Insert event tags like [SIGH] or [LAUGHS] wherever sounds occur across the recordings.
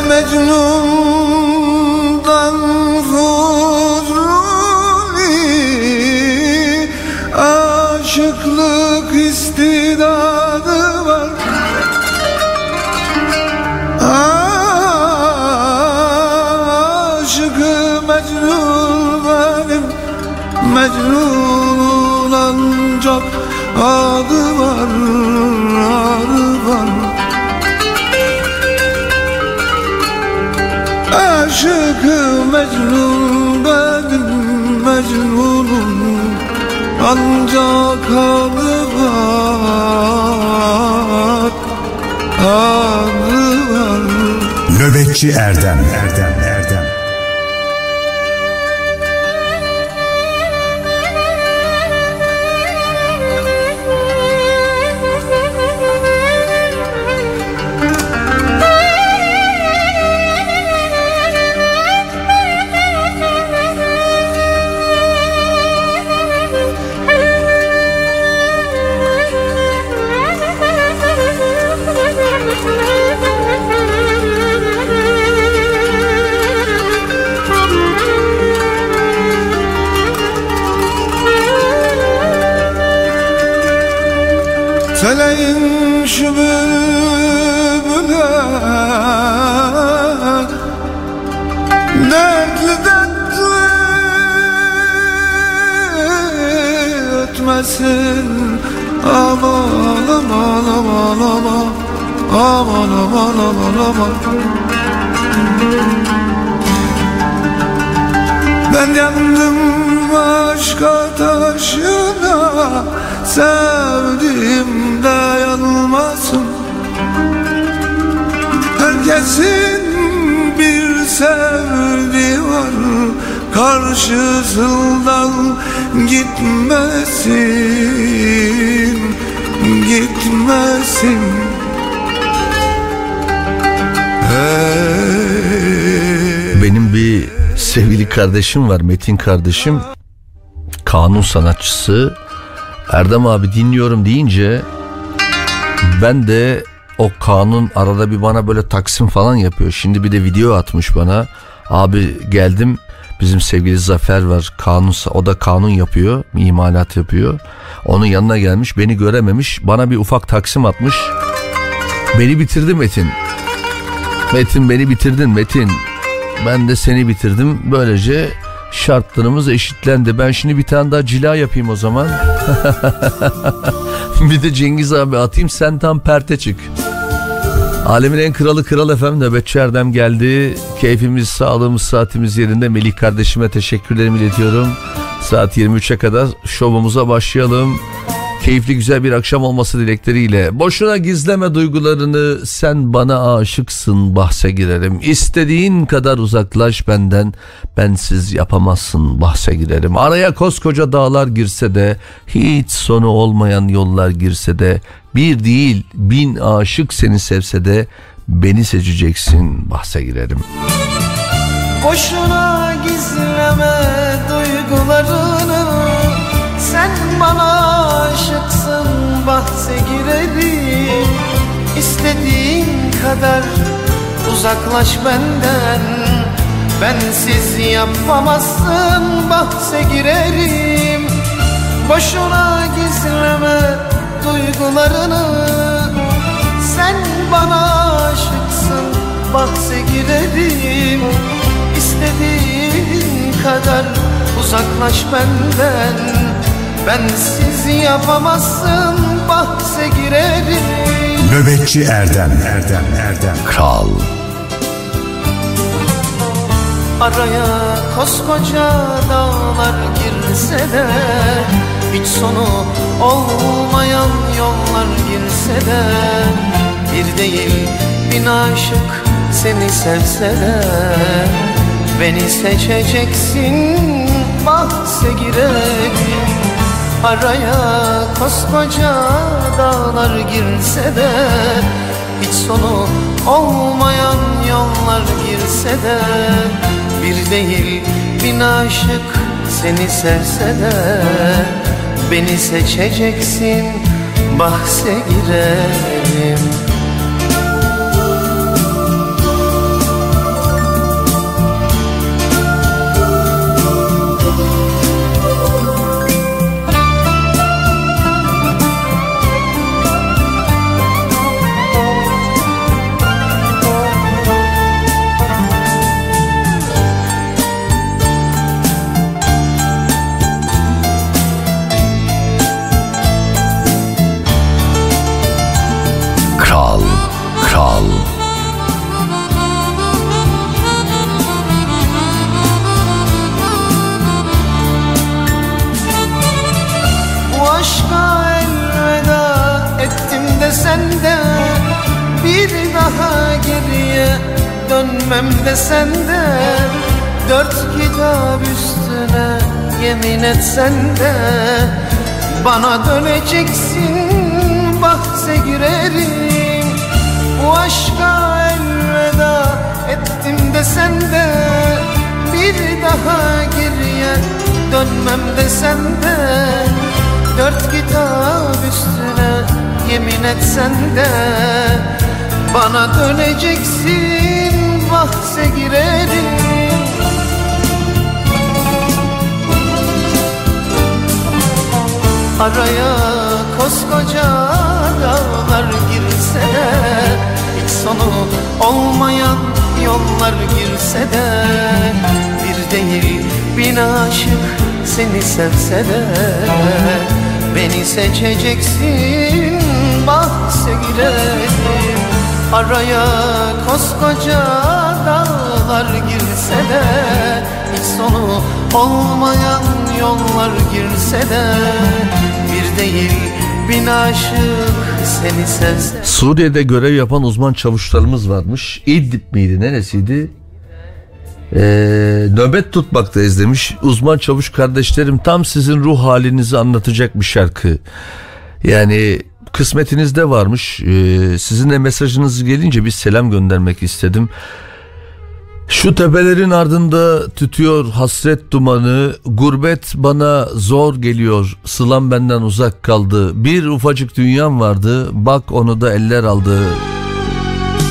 Mecnun'dan Fuzuli Aşıklık istidadı var. Aşıkı Mecnun benim Mecnun ancak adı Mecnun benim Mecnun'um. Ancak adı var Adı var Nöbetçi Erdem Erdem ötmesin Aman aman aman aman. Aman aman aman aman. Ben yandım aşk ateşine Sevdim de yanmasın. Herkesin bir sevdiği var Karşısından gitmesin Gitmesin. Benim bir sevgili kardeşim var Metin kardeşim. Kanun sanatçısı. Erdem abi dinliyorum deyince ben de o kanun arada bir bana böyle taksim falan yapıyor. Şimdi bir de video atmış bana. Abi geldim bizim sevgili Zafer var kanun o da kanun yapıyor imalat yapıyor. Onun yanına gelmiş beni görememiş bana bir ufak taksim atmış. Beni bitirdi Metin. Metin beni bitirdin Metin. Ben de seni bitirdim. Böylece şartlarımız eşitlendi. Ben şimdi bir tane daha cila yapayım o zaman. [LAUGHS] bir de Cengiz abi atayım sen tam perte çık. Alemin en kralı kral efendim nöbetçi Erdem geldi. Keyfimiz, sağlığımız, saatimiz yerinde. Melih kardeşime teşekkürlerimi iletiyorum. Saat 23'e kadar şovumuza başlayalım. Keyifli güzel bir akşam olması dilekleriyle. Boşuna gizleme duygularını sen bana aşıksın bahse girerim. İstediğin kadar uzaklaş benden bensiz yapamazsın bahse girerim. Araya koskoca dağlar girse de hiç sonu olmayan yollar girse de bir değil bin aşık seni sevse de beni seçeceksin bahse girerim. Boşuna gizleme duygularını kadar uzaklaş benden. Bensiz yapamazsın bahse girerim. Boşuna gizleme duygularını. Sen bana aşıksın bahse girerim. İstediğin kadar uzaklaş benden. Bensiz yapamazsın bahse girerim Nöbetçi Erdem. Erdem Erdem. Kral. Araya koskoca dağlar girse de Hiç sonu olmayan yollar girse de Bir değil bin aşık seni sevse de Beni seçeceksin bahse girelim Araya koskoca dağlar girse de Hiç sonu olmayan yollar girse de Bir değil bin aşık seni sevse de Beni seçeceksin bahse girelim dönmem de Dört kitap üstüne yemin etsen de Bana döneceksin bahse girerim. Bu aşka elveda ettim de sende. Bir daha geriye dönmem de sende. Dört kitap üstüne yemin etsen de Bana döneceksin bahse girerim. Araya koskoca dağlar girse de Hiç sonu olmayan yollar girse de Bir değil bin aşık seni sevse de Beni seçeceksin bahse girelim Araya koskoca dağlar girse de Hiç sonu olmayan yollar girse de Bir değil bin aşık seni sevse Suriye'de görev yapan uzman çavuşlarımız varmış. İdlib miydi neresiydi? Ee, nöbet tutmaktayız demiş. Uzman çavuş kardeşlerim tam sizin ruh halinizi anlatacak bir şarkı. Yani kısmetinizde varmış. Ee, sizin de mesajınız gelince bir selam göndermek istedim. Şu tepelerin ardında tütüyor hasret dumanı, gurbet bana zor geliyor, sılam benden uzak kaldı. Bir ufacık dünyam vardı, bak onu da eller aldı.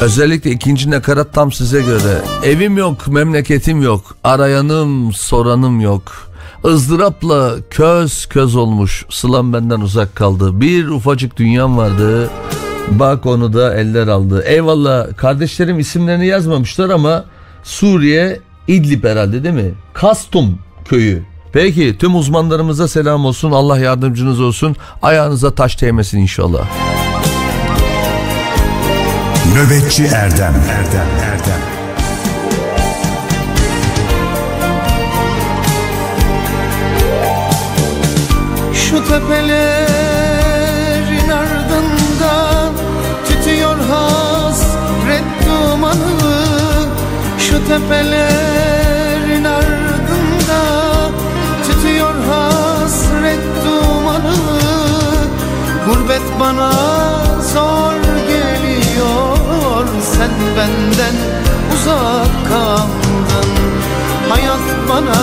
Özellikle ikinci nakarat tam size göre. Evim yok, memleketim yok, arayanım, soranım yok. Izdırapla köz köz olmuş, sılam benden uzak kaldı. Bir ufacık dünyam vardı, bak onu da eller aldı. Eyvallah kardeşlerim isimlerini yazmamışlar ama Suriye İdlib herhalde değil mi? Kastum köyü. Peki tüm uzmanlarımıza selam olsun. Allah yardımcınız olsun. Ayağınıza taş değmesin inşallah. Nöbetçi Erdem Erdem Erdem Şu tepelerin ardından tütüyor hasret dumanı. Şu tepelerin ardında tütüyor hasret dumanı. Gurbet bana zor geliyor sen benden uzak kaldın. Hayat bana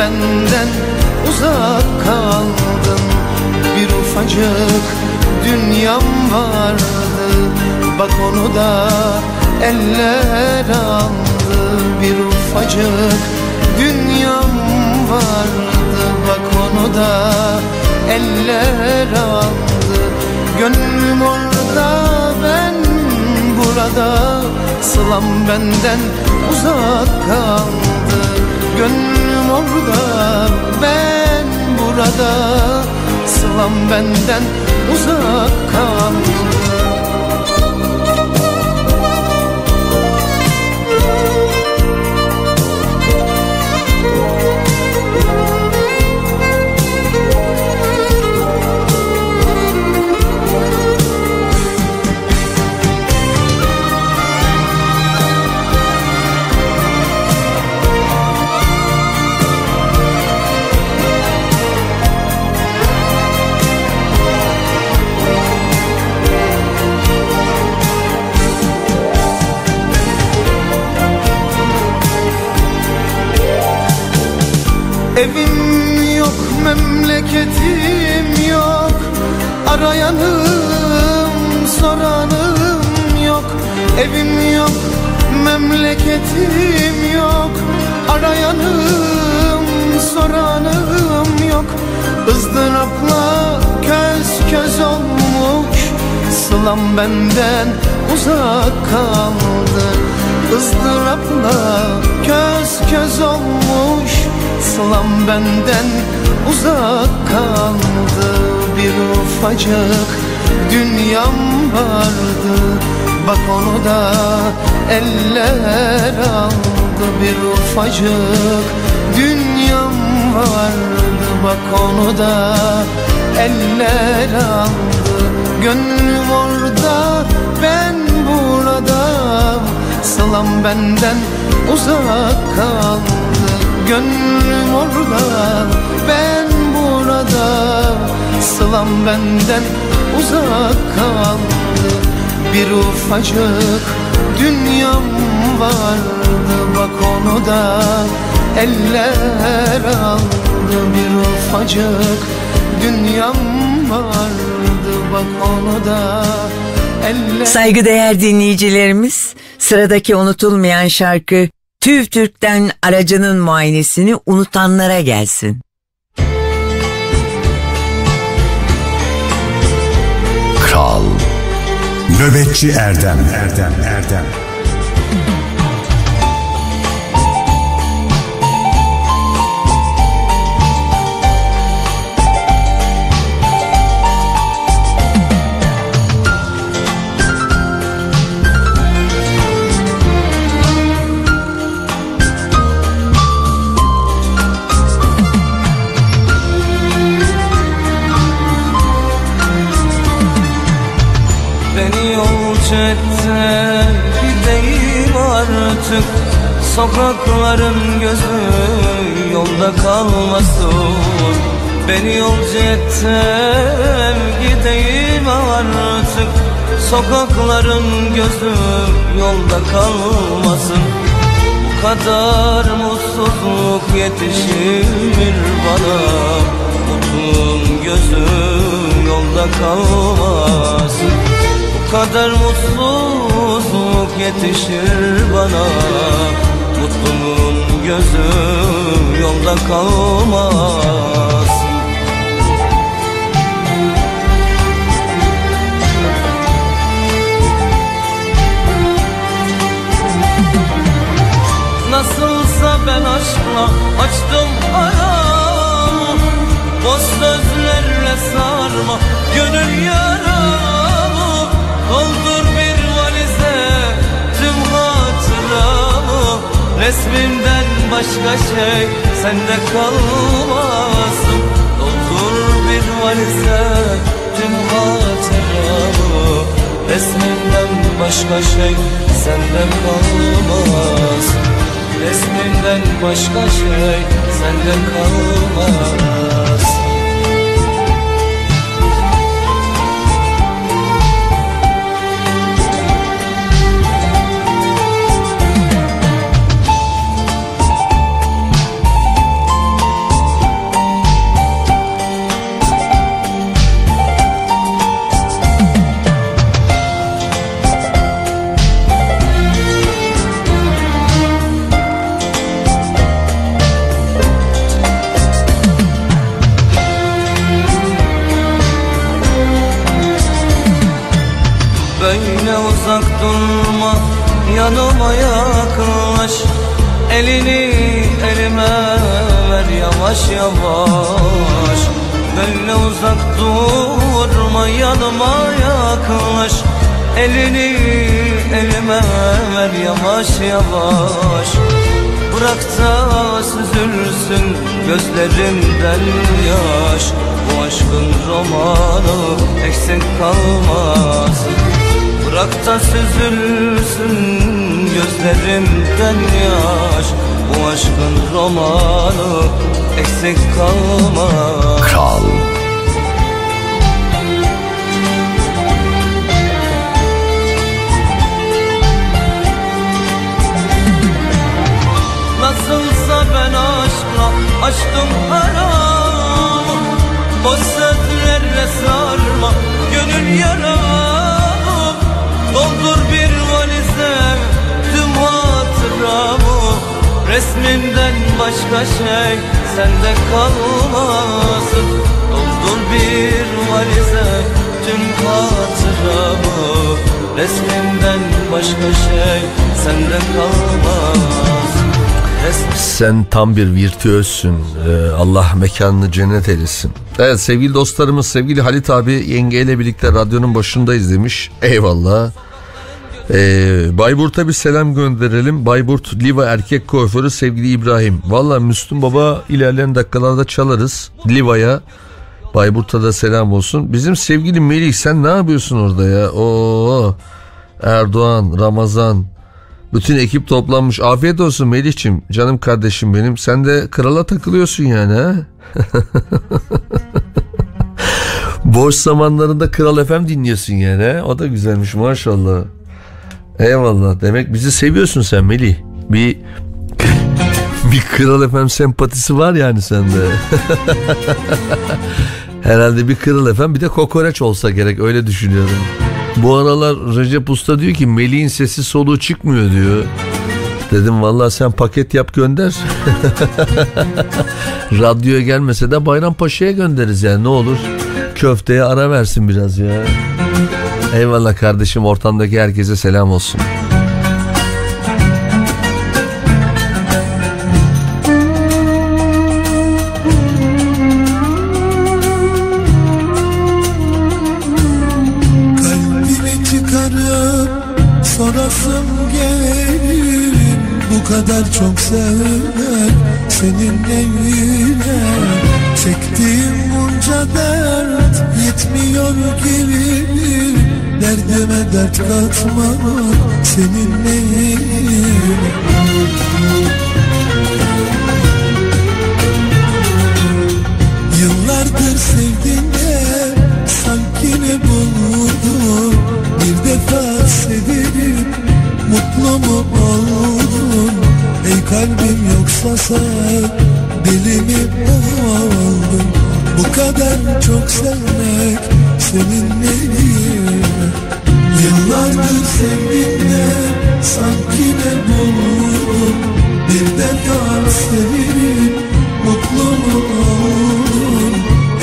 benden uzak kaldın. Bir ufacık dünyam vardı. Bak onu da eller aldı. Bir ufacık dünyam vardı. Bak onu da eller aldı. Gönlüm orada ben burada. Sılam benden uzak kaldı Gönlüm orada ben burada. Sılam benden uzak kaldı Evim yok, memleketim yok. Arayanım, soranım yok. Evim yok, memleketim yok. Arayanım, soranım yok. Izdırapla köz köz olmuş. Sılam benden uzak kaldı. Izdırapla köz köz olmuş Sılam benden uzak kaldı Bir ufacık dünyam vardı. Bak onu da eller aldı bir ufacık dünyam vardı. Bak onu da eller aldı. Gönlüm orada ben burada. Sılam benden uzak kaldı Gönlüm orada ben burada. Sılam benden uzak kaldı Bir ufacık dünyam vardı. Bak onu da eller aldı. Bir ufacık dünyam vardı. Bak onu da eller Saygıdeğer dinleyicilerimiz, sıradaki unutulmayan şarkı TÜV TÜRK'ten aracının muayenesini unutanlara gelsin. Kral Nöbetçi Erdem Erdem Erdem etti gideyim artık. Sokakların gözü yolda kalmasın. Beni yolcu etti gideyim artık. Sokakların gözü yolda kalmasın. Bu kadar mutsuzluk yetişir bana. Mutluluğun gözü yolda kalmasın kadar mutsuzluk yetişir bana. Mutluluğun gözü yolda kalmasın Nasılsa ben aşkla açtım aramı Boş sözlerle sarma gönül yaramı Resmimden başka şey sende kalmasın. Doldur bir valize tüm hatıramı Resmimden başka şey sende kalmasın. Resminden başka şey sende kalmaz Elini elime ver yavaş yavaş. Böyle uzak durma yanıma yaklaş. Elini elime ver yavaş yavaş. Bırak da süzülsün gözlerimden yaş. Bu aşkın romanı eksik kalmasın Bırak da süzülsün gözlerimden yaş. Bu aşkın romanı eksik kalmasın Kral. Nasılsa ben aşkla açtım aramı Boş sözlerle sarma gönül yaramı Doldur bir Resminden başka şey sende kalmasın Doldur bir valize tüm hatıramı Resminden başka şey sende kalmasın Sen tam bir virtüözsün. Ee, Allah mekanını cennet eylesin. Evet sevgili dostlarımız sevgili Halit abi yengeyle birlikte radyonun başındayız demiş. Eyvallah. Ee, Bayburt'a bir selam gönderelim. Bayburt Liva erkek kuaförü sevgili İbrahim. Valla Müslüm Baba ilerleyen dakikalarda çalarız. Liva'ya. Bayburt'a da selam olsun. Bizim sevgili Melih sen ne yapıyorsun orada ya? Oo. Erdoğan, Ramazan, bütün ekip toplanmış. Afiyet olsun Melih'ciğim. Canım kardeşim benim. Sen de krala takılıyorsun yani ha? [LAUGHS] Boş zamanlarında Kral FM dinliyorsun yani? O da güzelmiş maşallah. Eyvallah. Demek bizi seviyorsun sen Melih. Bir [LAUGHS] bir Kral FM sempatisi var yani sende. [LAUGHS] Herhalde bir Kral FM bir de kokoreç olsa gerek öyle düşünüyorum. Bu aralar Recep Usta diyor ki Melih'in sesi soluğu çıkmıyor diyor. Dedim vallahi sen paket yap gönder. [LAUGHS] Radyoya gelmese de Bayrampaşa'ya göndeririz yani ne olur. Köfteye ara versin biraz ya. Eyvallah kardeşim ortamdaki herkese selam olsun. Sorasım gelir. Bu kadar çok sevmek senin neyine Çektiğim bunca dert yetmiyor gibi Derdime dert katmak senin neyine Yıllardır sevdiğinde sanki ne buldum Bir defa sevilip mutlu mu oldun? Ey kalbim yoksa sen deli mi oldun Bu kadar çok sevmek senin neyine Yıllardır sevdiğinde sanki ne buldum Bir defa sevilip mutlu mu oldun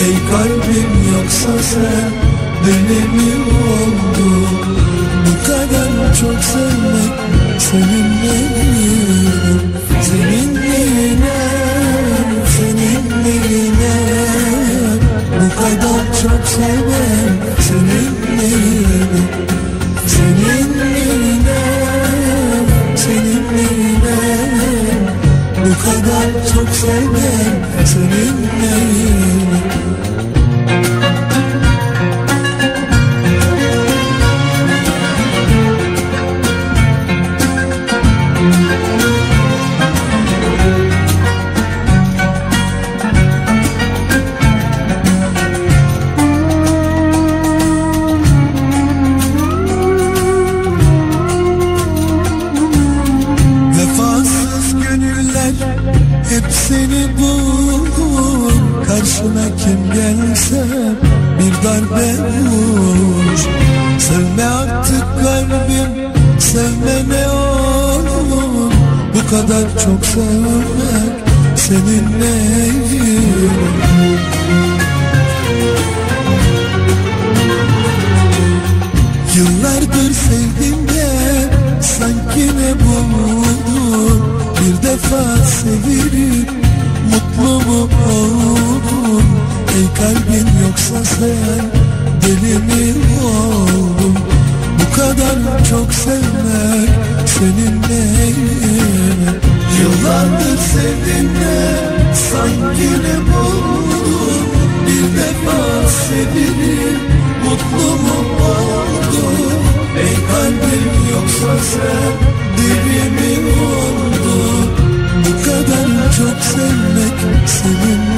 Ey kalbim yoksa sen deli mi oldun? Bu kadar çok sevmek senin neyine? Senin neyine? Senin neyine? Bu kadar çok sevmek senin neyine Senin neyine Senin neyine? Bu kadar çok sevmem. Seninle Bu kadar çok sevmek senin neyine Yıllardır sevdim de sanki ne buldum Bir defa sevilip mutlu mu oldun? Ey kalbin yoksa sen deli mi oldun? Bu kadar çok sevmek senin neyine Yıllardır sevdim de sanki ne buldum? Bir defa sevilip mutlu mu oldun Ey kalbim yoksa sen deli mi oldun Bu kadar çok sevmek senin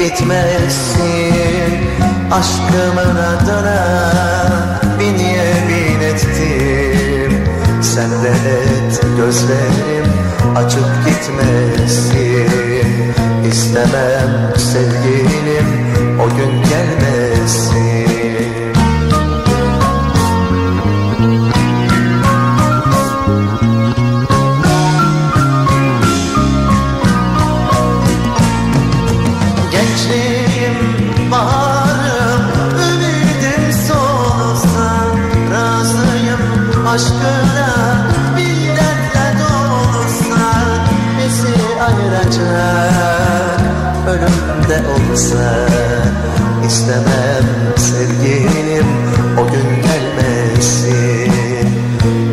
bitmesin. Aşkımın adına bin yemin ettim. Sen de et gözlerim açık gitmesin. İstemem sevgilim o gün gelmesin. istemem sevgilim o gün gelmesin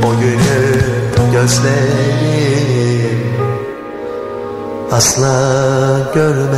O günü gözlerim asla görmesin.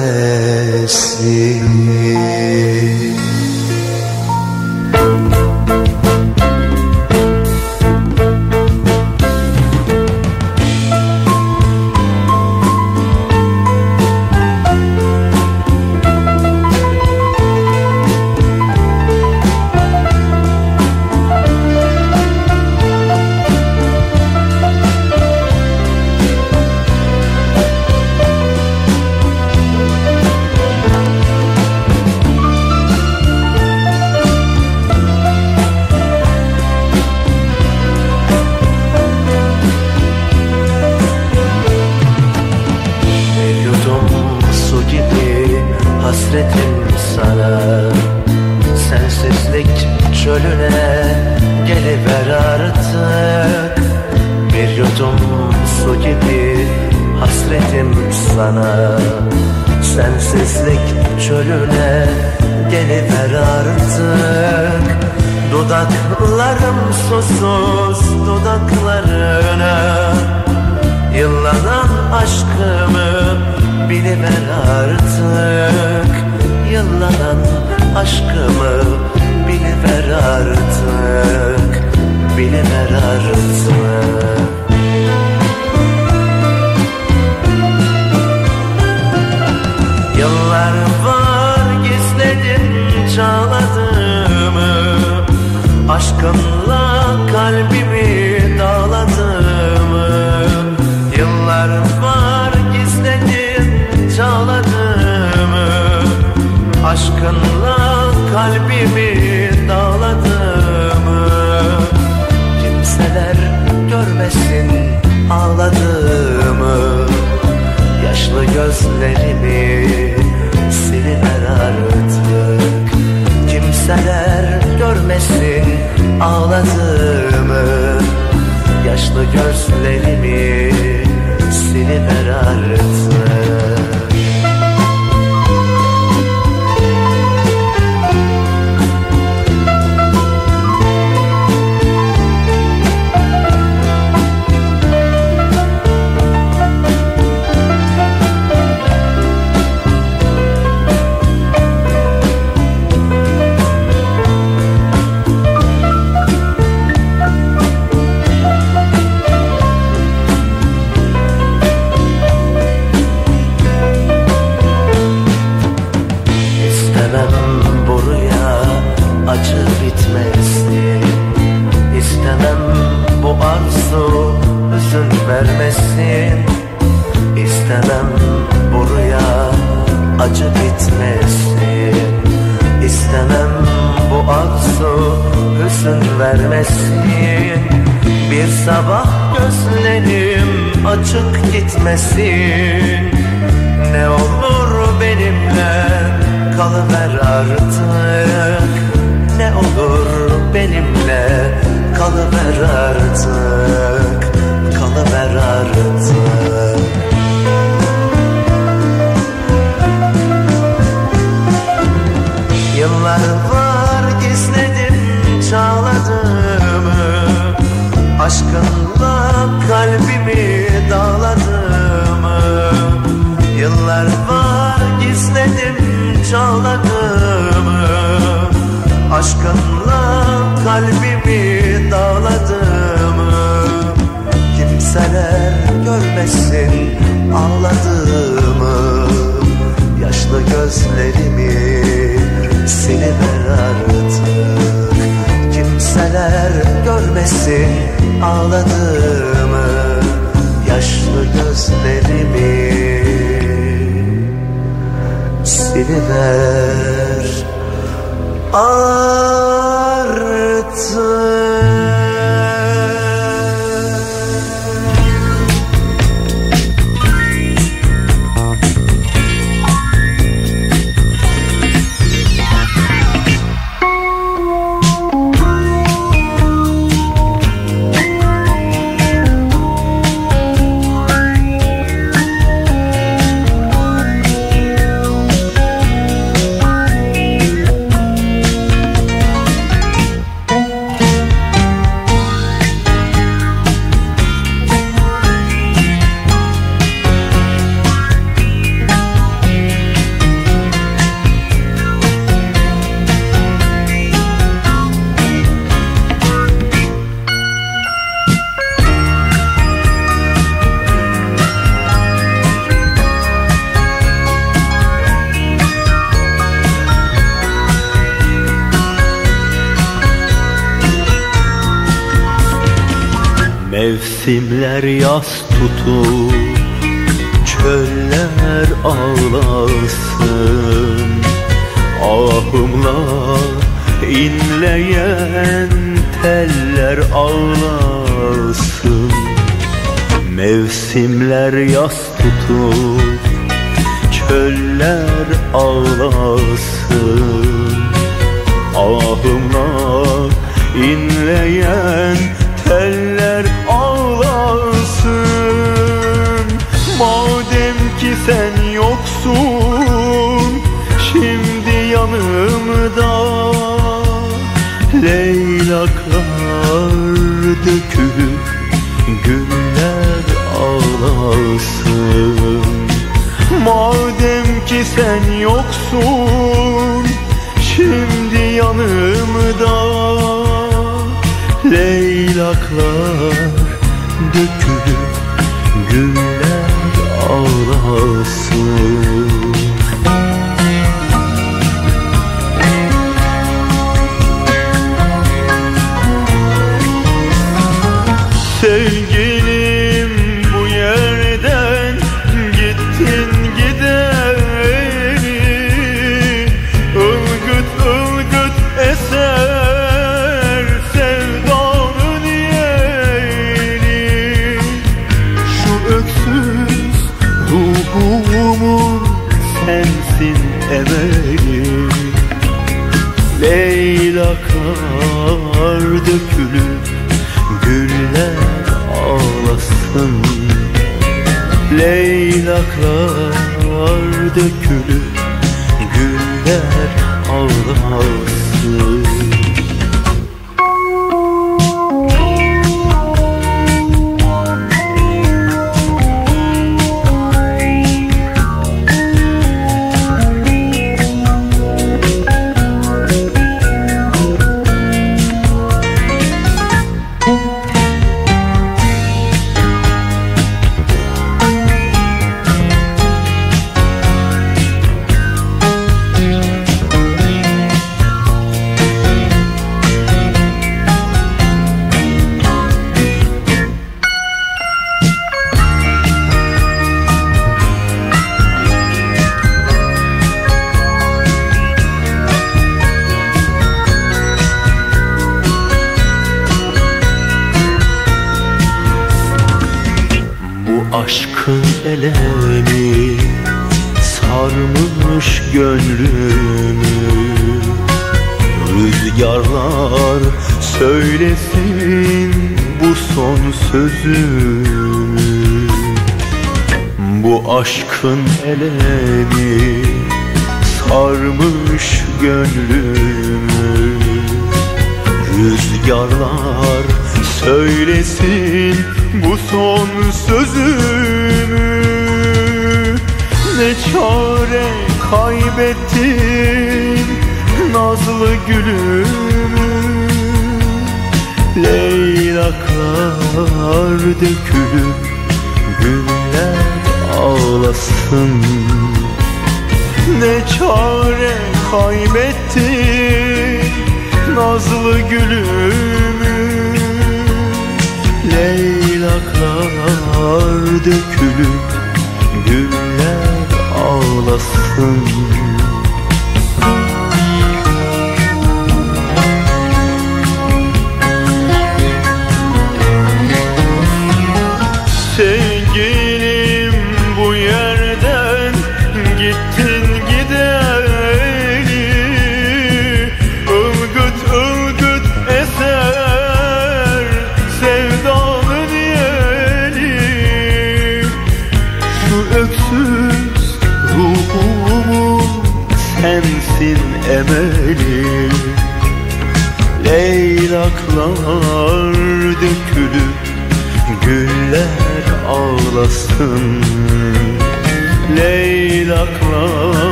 Açık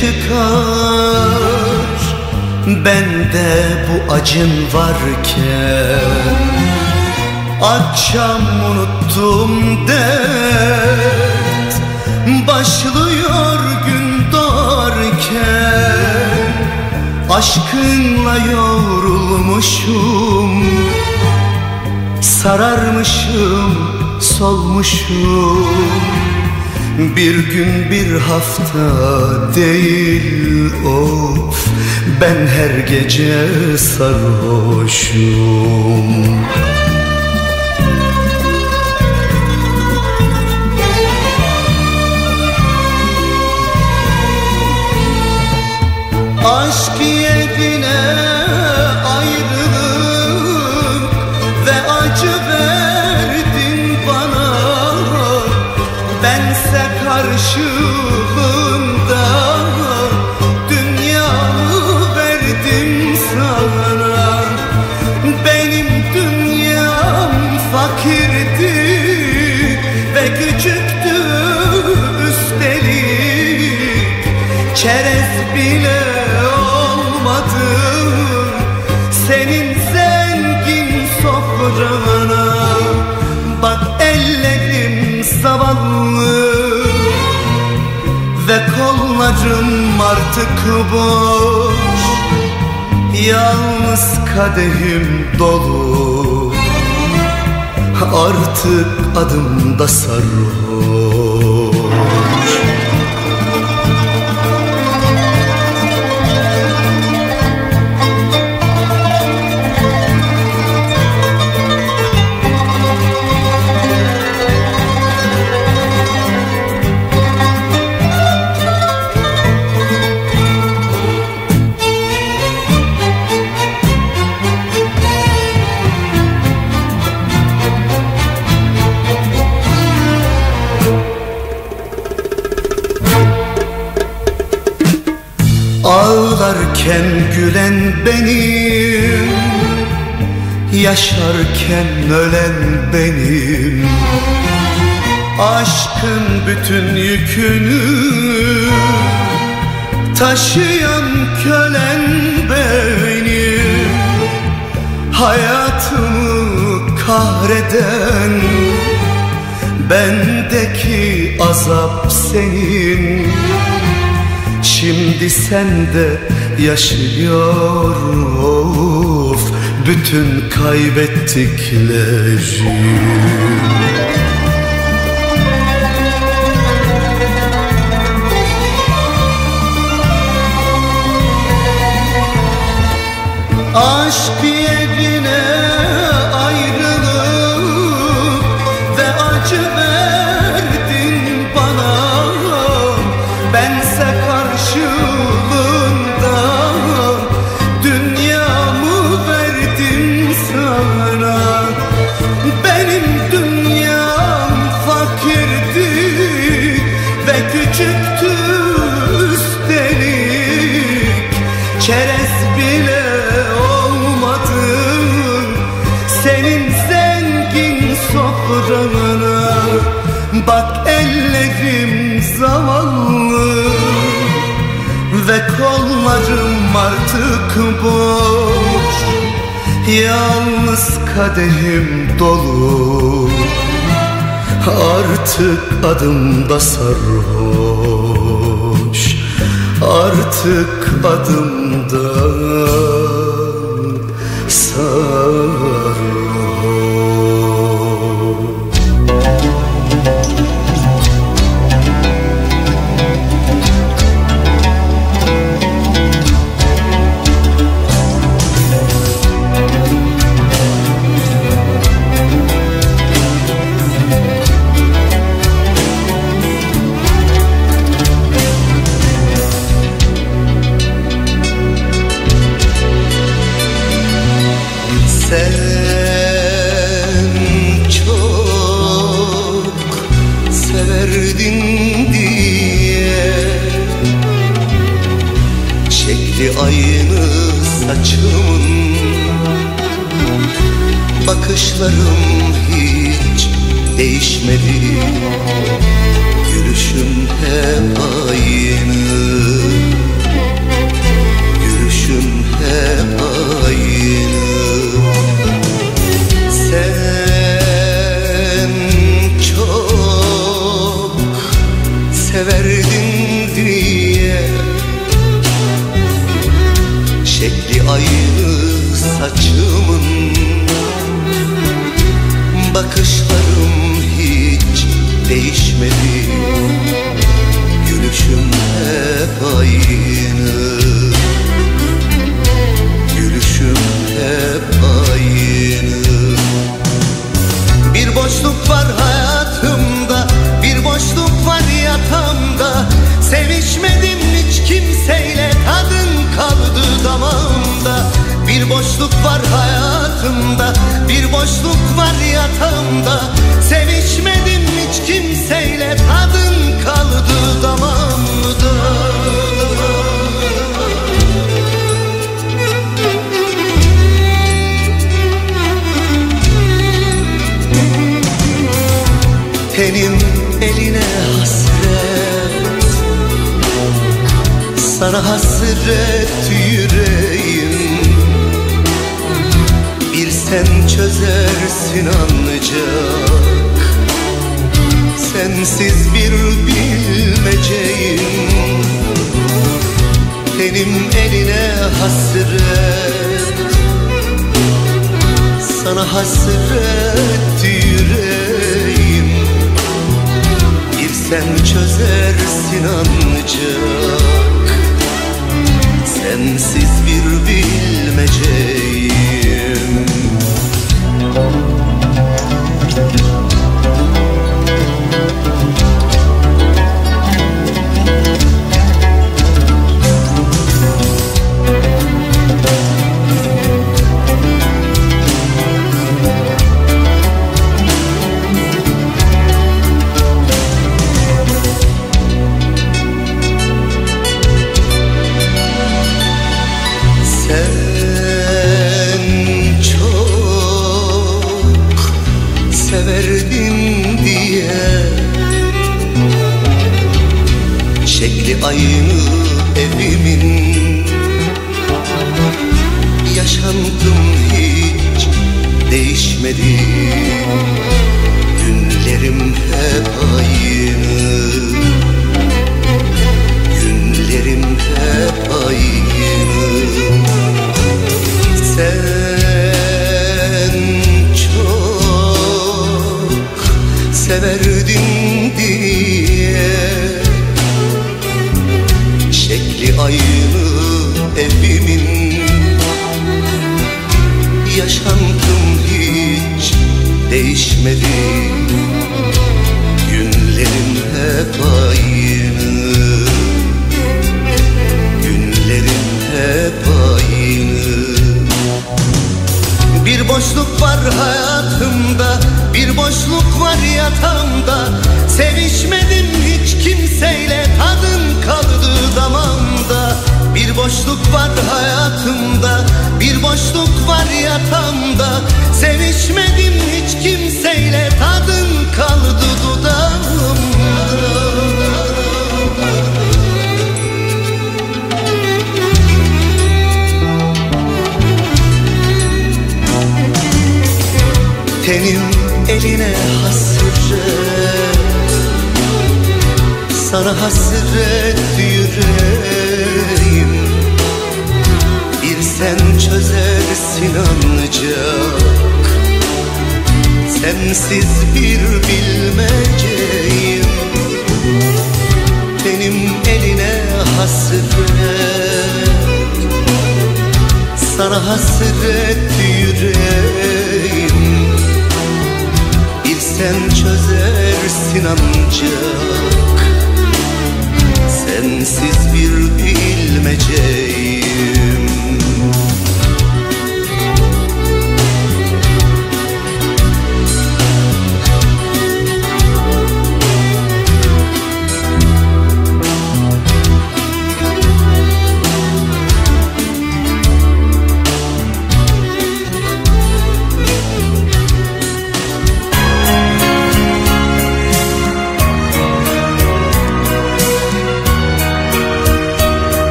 çıkar. Bende bu acın varken Akşam unuttum dert. Başlıyor gün doğarken Aşkınla yorulmuşum. Sararmışım, solmuşum. Bir gün bir hafta değil of. Ben her gece sarhoşum. Boş Yalnız kadehim dolu. Artık adımda sarhoş Yaşarken ölen benim. Aşkın bütün yükünü Taşıyan kölen benim. Hayatımı kahreden Bendeki azap senin. Şimdi sende yaşıyor of bütün kaybettiklerim Aşk boş Yalnız kadehim dolu. Artık adımda sarhoş Artık adımda sarhoş Bakışlarım hiç değişmedi. Gülüşüm hep aynı değişmedi Gülüşüm hep aynı Gülüşüm hep aynı bir boşluk var hayatımda Bir boşluk var yatağımda Sevişmedim hiç kimseyle Tadın kaldı damağımda. Bir boşluk var hayatımda Bir boşluk var yatağımda Sevişmedim hiç kimseyle Tadın kaldı damağımda Tenim eline hasret Sana hasret yüreğim. Bir sen çözersin ancak sensiz bir bilmeceyim. Benim eline hasret Sana hasret yüreğim. Bir sen çözersin ancak Sensiz bir bilmeceyim.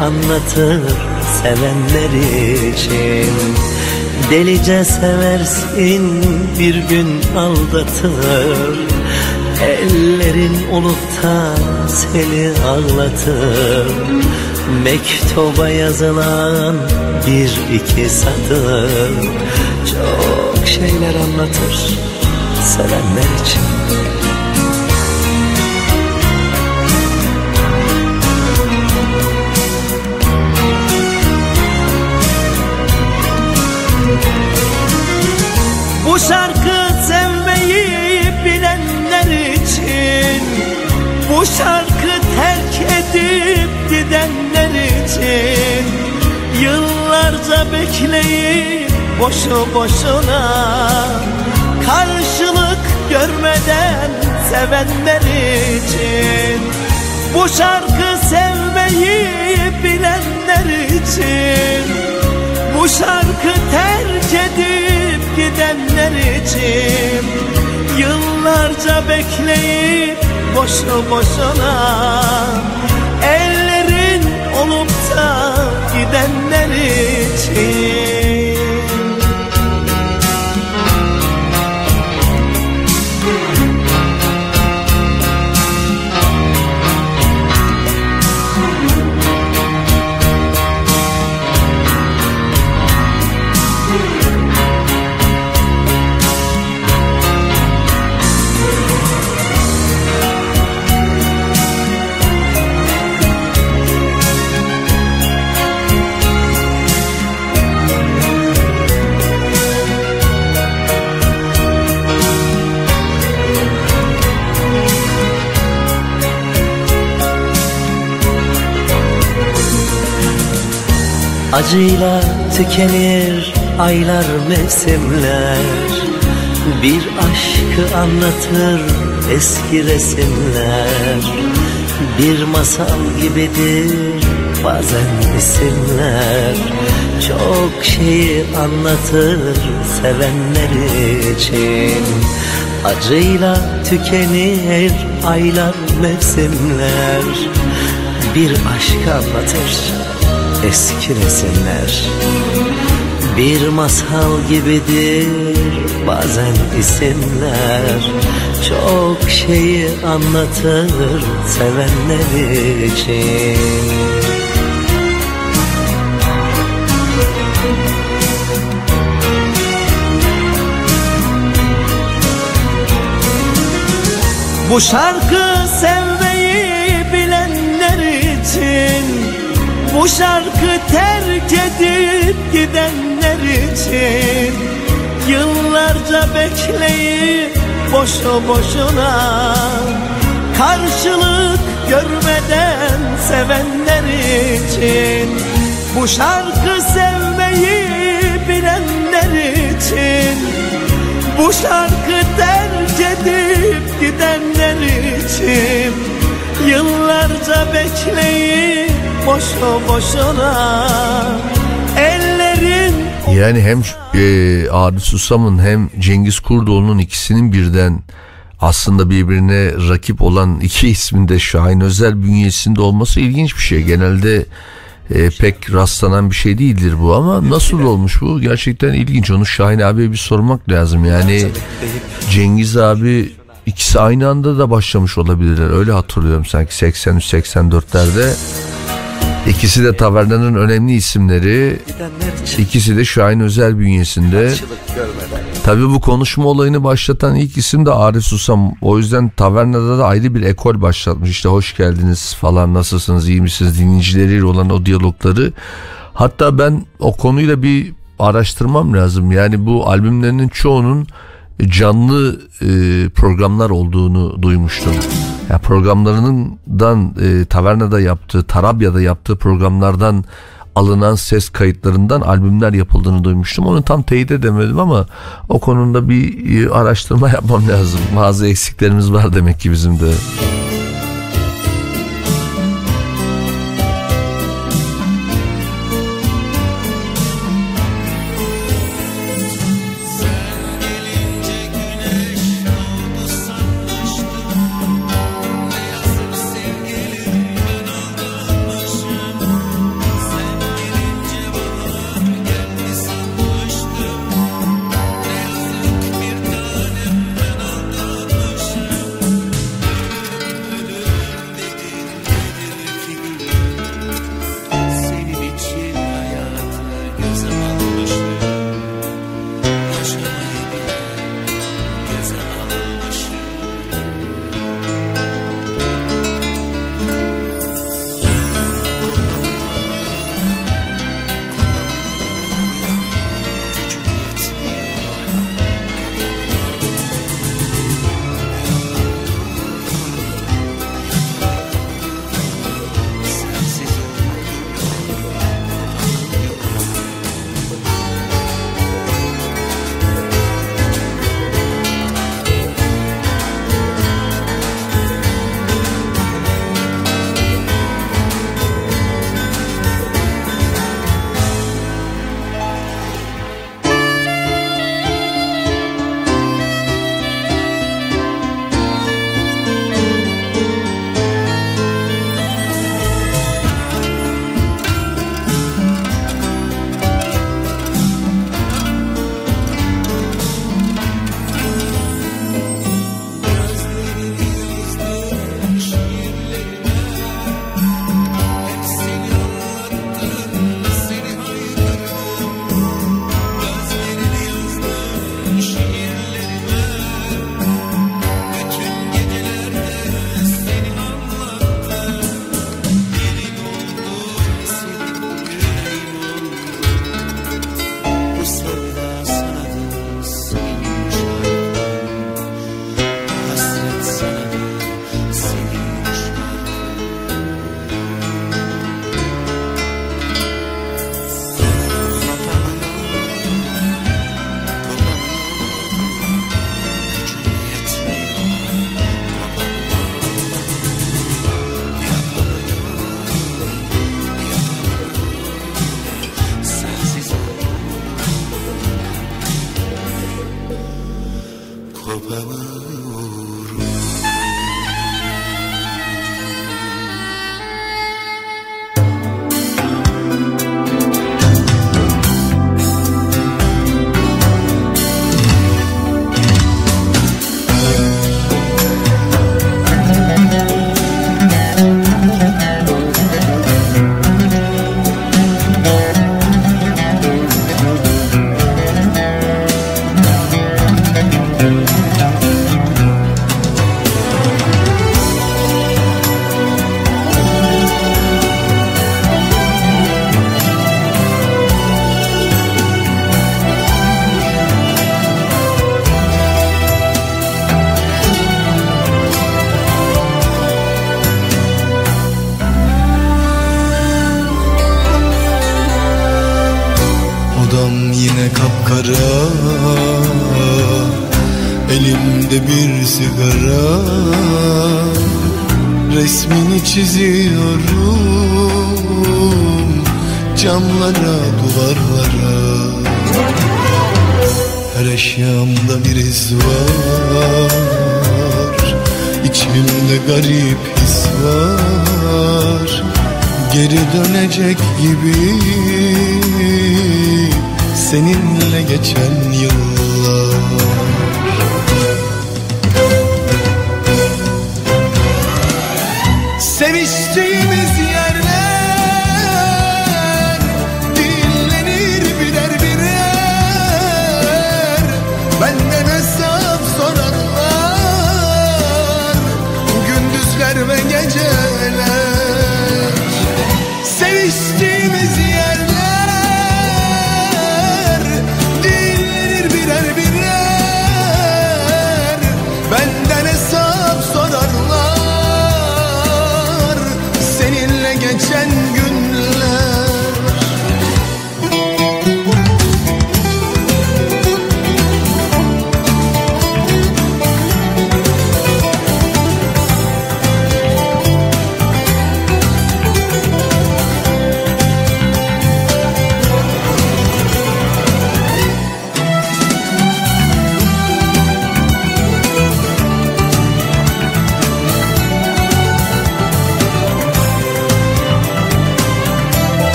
Anlatır sevenler için. Delice seversin bir gün aldatır. Ellerin olup da seni ağlatır. Mektuba yazılan bir iki satır. Çok şeyler anlatır sevenler için Yıllarca bekleyip boşu boşuna. Karşılık görmeden sevenler için Bu şarkı sevmeyi bilenler için bu şarkı terk edip gidenler için. Yıllarca bekleyip boşu boşuna Acıyla tükenir aylar mevsimler. Bir aşkı anlatır eski resimler. Bir masal gibidir bazen isimler. Çok şeyi anlatır sevenler için. Acıyla tükenir aylar mevsimler. Bir aşk anlatır eski resimler Bir masal gibidir bazen isimler Çok şeyi anlatır sevenler için. Bu şarkı bu şarkı terk edip gidenler için Yıllarca bekleyip boşu boşuna Karşılık görmeden sevenler için Bu şarkı sevmeyi bilenler için Bu şarkı terk edip gidenler için Yıllarca bekleyip boşu boşuna Ellerin Yani hem e, Arif Susam'ın hem Cengiz Kurdoğlu'nun ikisinin birden aslında birbirine rakip olan iki ismin de Şahin Özel bünyesinde olması ilginç bir şey. Genelde e, pek rastlanan bir şey değildir bu ama nasıl olmuş bu? Gerçekten ilginç. Onu Şahin abiye bir sormak lazım. Yani Cengiz abi ikisi aynı anda da başlamış olabilirler. Öyle hatırlıyorum sanki 83-84'lerde. İkisi de Taverna'nın önemli isimleri. İkisi de Şahin Özel bünyesinde. Tabi bu konuşma olayını başlatan ilk isim de Arif Susam. O yüzden Taverna'da da ayrı bir ekol başlatmış. İşte hoş geldiniz falan nasılsınız iyi misiniz dinleyicileriyle olan o diyalogları. Hatta ben o konuyla bir araştırmam lazım. Yani bu albümlerinin çoğunun canlı e, programlar olduğunu duymuştum. Ya programlarından e, Taverna'da yaptığı, Tarabya'da yaptığı programlardan alınan ses kayıtlarından albümler yapıldığını duymuştum. Onu tam teyit edemedim ama o konuda bir e, araştırma [LAUGHS] yapmam lazım. Bazı eksiklerimiz var demek ki bizim de.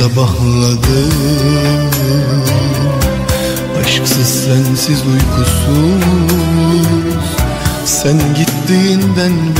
sabahladım. Aşksız sensiz uykusuz. Sen gittiğinden beri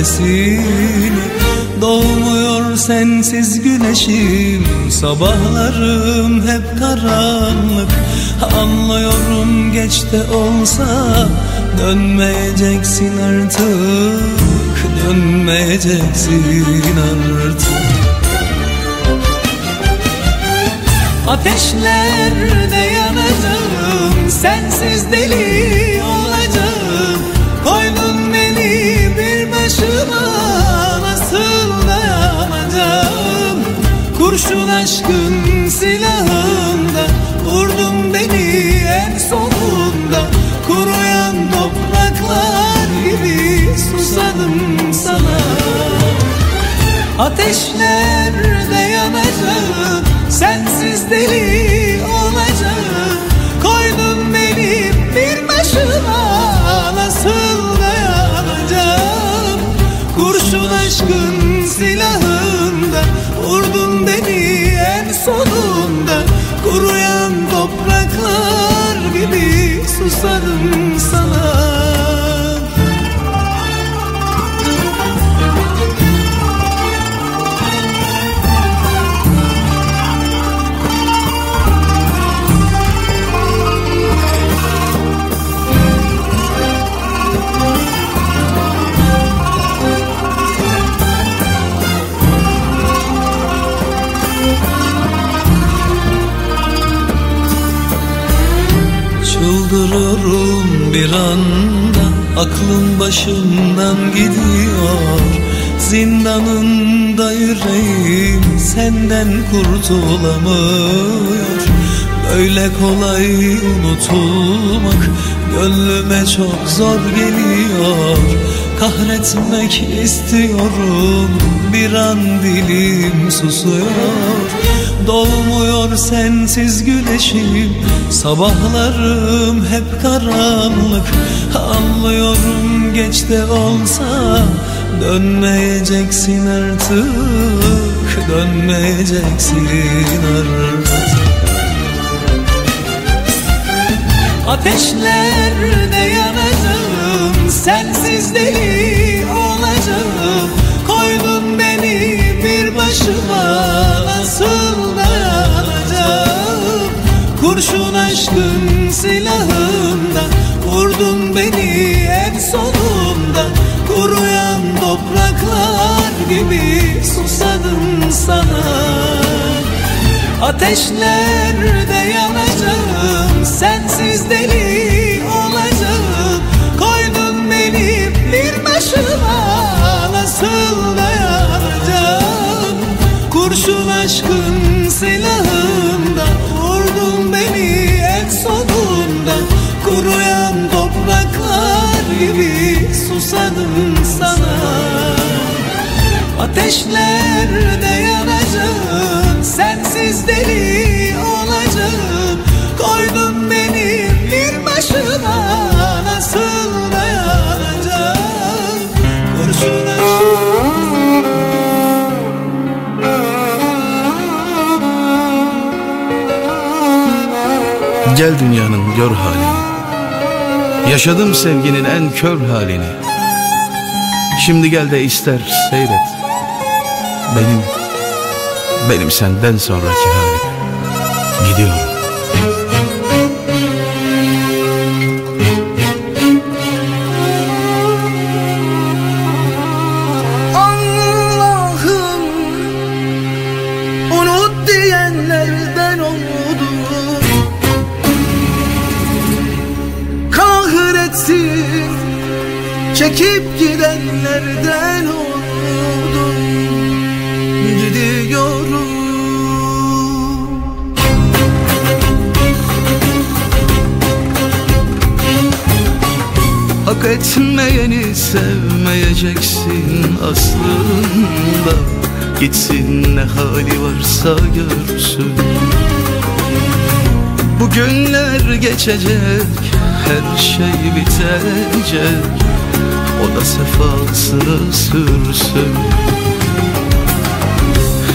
Nefesini Doğmuyor sensiz güneşim Sabahlarım hep karanlık. Anlıyorum geç de olsa Dönmeyeceksin artık Dönmeyeceksin artık. Ateşlerde yanacağım Sensiz deli Kurşun aşkın silahında Vurdun beni en sonunda. Kuruyan topraklar gibi Susadım sana. Ateşlerde yanacağım Sensiz deli gibi bir anda Aklım başımdan gidiyor. Zindanında yüreğim Senden kurtulamıyor Böyle kolay unutulmak Gönlüme çok zor geliyor. Kahretmek istiyorum Bir an dilim susuyor Doğmuyor sensiz güneşim. Sabahlarım hep karanlık. Anlıyorum geç de olsa Dönmeyeceksin artık. Dönmeyeceksin artık. Ateşlerde yanacağım Sensiz deli olacağım başıma Nasıl dayanacağım Kurşun aşkın silahında Vurdun beni en sonunda. Kuruyan topraklar gibi Susadım sana. Ateşlerde yanacağım Sensiz deli Kurşun aşkın silahında Vurdun beni en sonunda. Kuruyan topraklar gibi Susadım sana. Ateşlerde yanacağım Sensiz deli olacağım. Koydun beni bir başıma Nasıl Gel dünyanın gör halini. Yaşadım sevginin en kör halini. Şimdi gel de ister seyret. Benim Benim senden sonraki halim Hak etmeyeni sevmeyeceksin aslında. Gitsin ne hali varsa görsün. Bu günler geçecek Her şey bitecek. O da sefasını sürsün.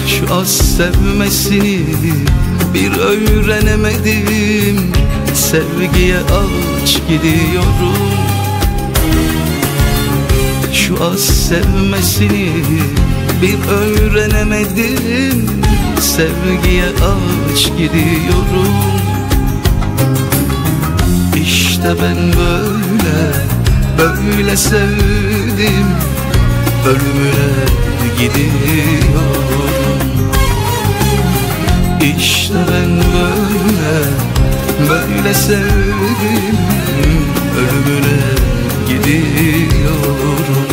Şu az sevmesini bir öğrenemedim. Sevgiye aç gidiyorum Şu az sevmesini bir öğrenemedim. Sevgiye aç gidiyorum. İşte ben böyle, böyle sevdim. Ölümüne gidiyorum. İşte ben böyle, böyle sevdim. Ölümüne gidiyorum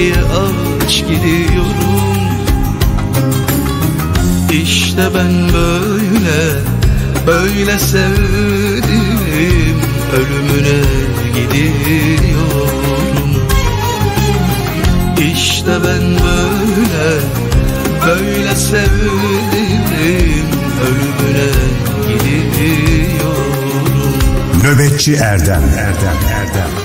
Sevgiye aç gidiyorum? İşte ben böyle, böyle sevdim Ölümüne gidiyorum. İşte ben böyle, böyle sevdim Ölümüne gidiyorum. Nöbetçi Erdem. Erdem Erdem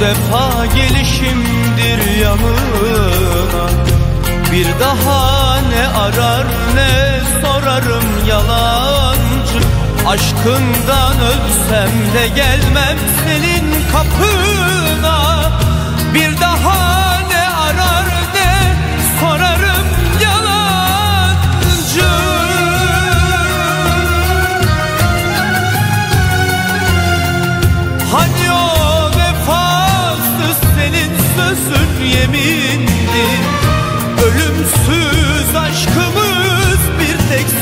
defa gelişimdir yanına Bir daha ne arar ne sorarım yalancı. Aşkından ölsem de gelmem senin kapına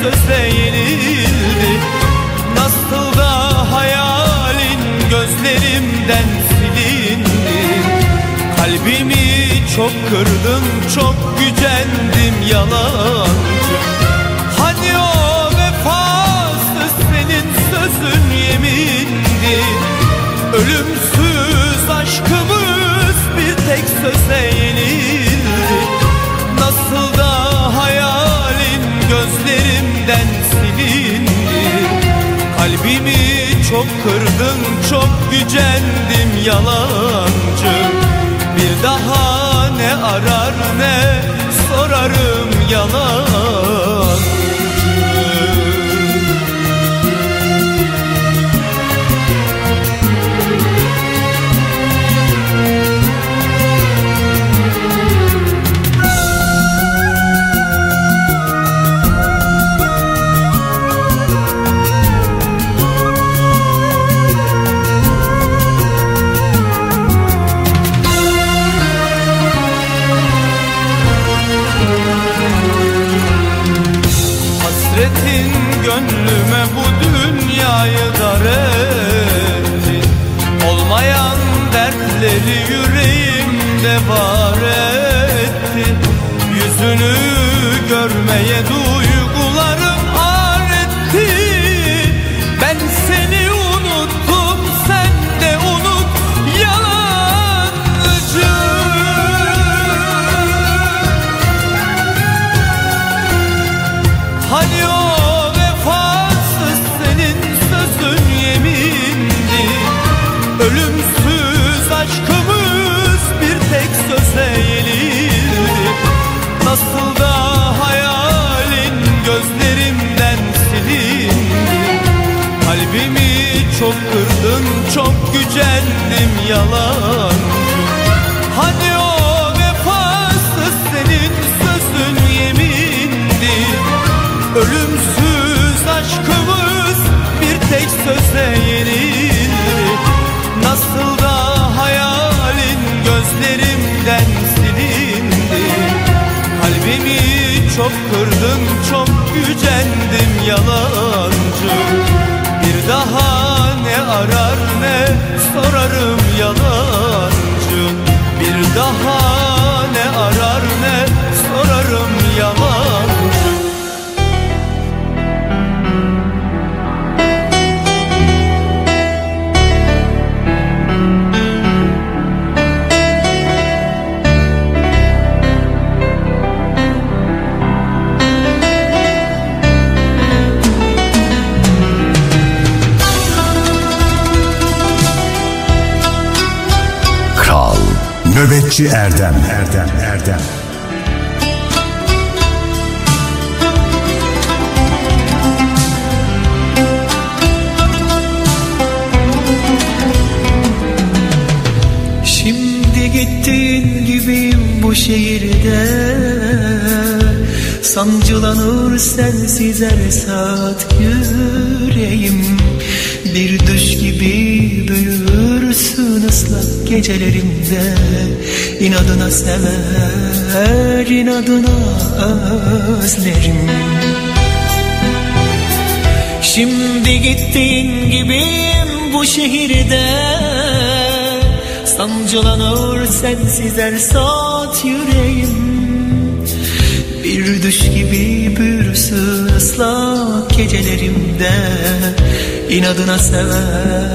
söze yenildi. Nasıl da hayalin gözlerimden silindi. Kalbimi çok kırdım çok gücendim yalancı. Hani o vefasız senin sözün yemindi. Ölümsüz aşkımız bir tek söze yenildi Kalbimi çok kırdın çok gücendim yalancı. Bir daha ne arar ne sorarım yalancı yalancı Hani o vefasız senin sözün yemindi. Ölümsüz aşkımız bir tek söze yenildi. Nasıl da hayalin gözlerimden silindi. Kalbimi çok kırdın çok gücendim yalancı Bir Nöbetçi Erdem. Erdem Erdem. Şimdi gittiğin gibiyim bu şehirde. Sancılanır sensiz her saat yüreğim. Bir düş gibi ıslak gecelerimde İnadına sever, inadına özlerim. Şimdi gittiğin gibiyim bu şehirde. Sancılanır sensiz her saat yüreğim. Bir düş gibi büyürsün ıslak gecelerimde İnadına sever,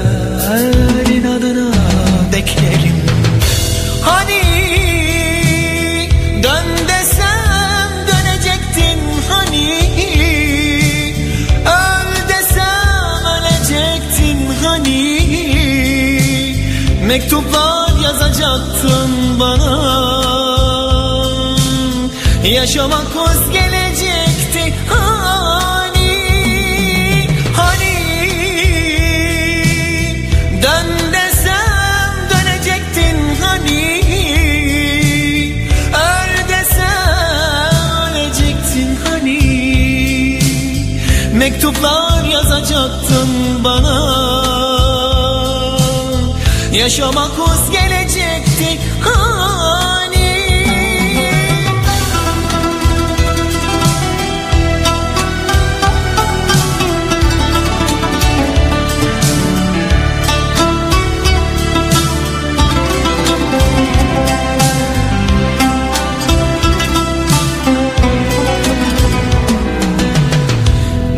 Mektuplar yazacaktın bana. Yaşamak vaz gelecekti. Hani Hani. Dön desem dönecektin hani. Öl desem ölecektin hani. Mektuplar yazacaktın Yaşamak hoş gelecekti hani.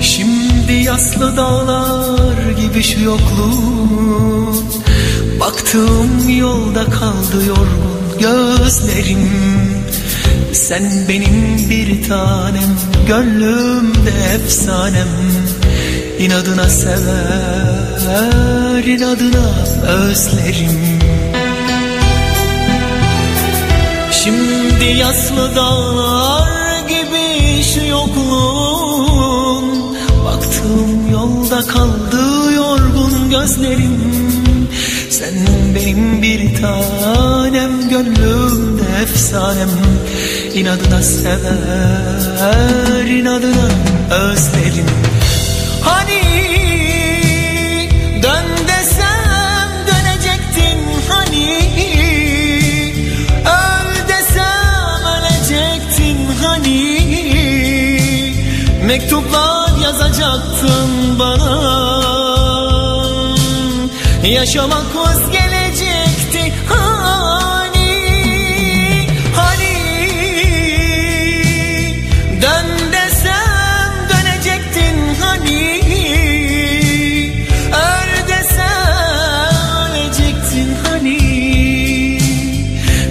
Şimdi yaslı dağlar gibi şu yokluğun Baktığım yolda kaldı yorgun gözlerim. Sen benim bir tanem Gönlümde efsanem. İnadına sever inadına özlerim. Şimdi yaslı dağlar gibi şu yokluğun Baktığım yolda kaldı yorgun gözlerim Sen benim bir tanem gönlümde efsanem. İnadına sever inadına özlerim Hani dön desem dönecektin hani Öl desem ölecektin hani Mektuplar yazacaktın Yaşamak vaz gelecekti. Hani Hani. Dön desem dönecektin hani. Öl desem ölecektin hani.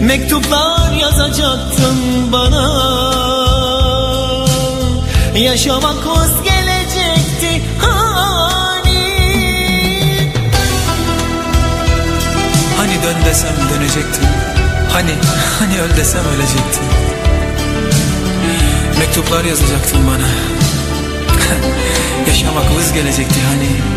Mektuplar yazacaktın bana. Yaşamak vaz dön desem dönecektin Hani, hani öl desem ölecektin Mektuplar yazacaktın bana. [LAUGHS] Yaşamak vız gelecekti hani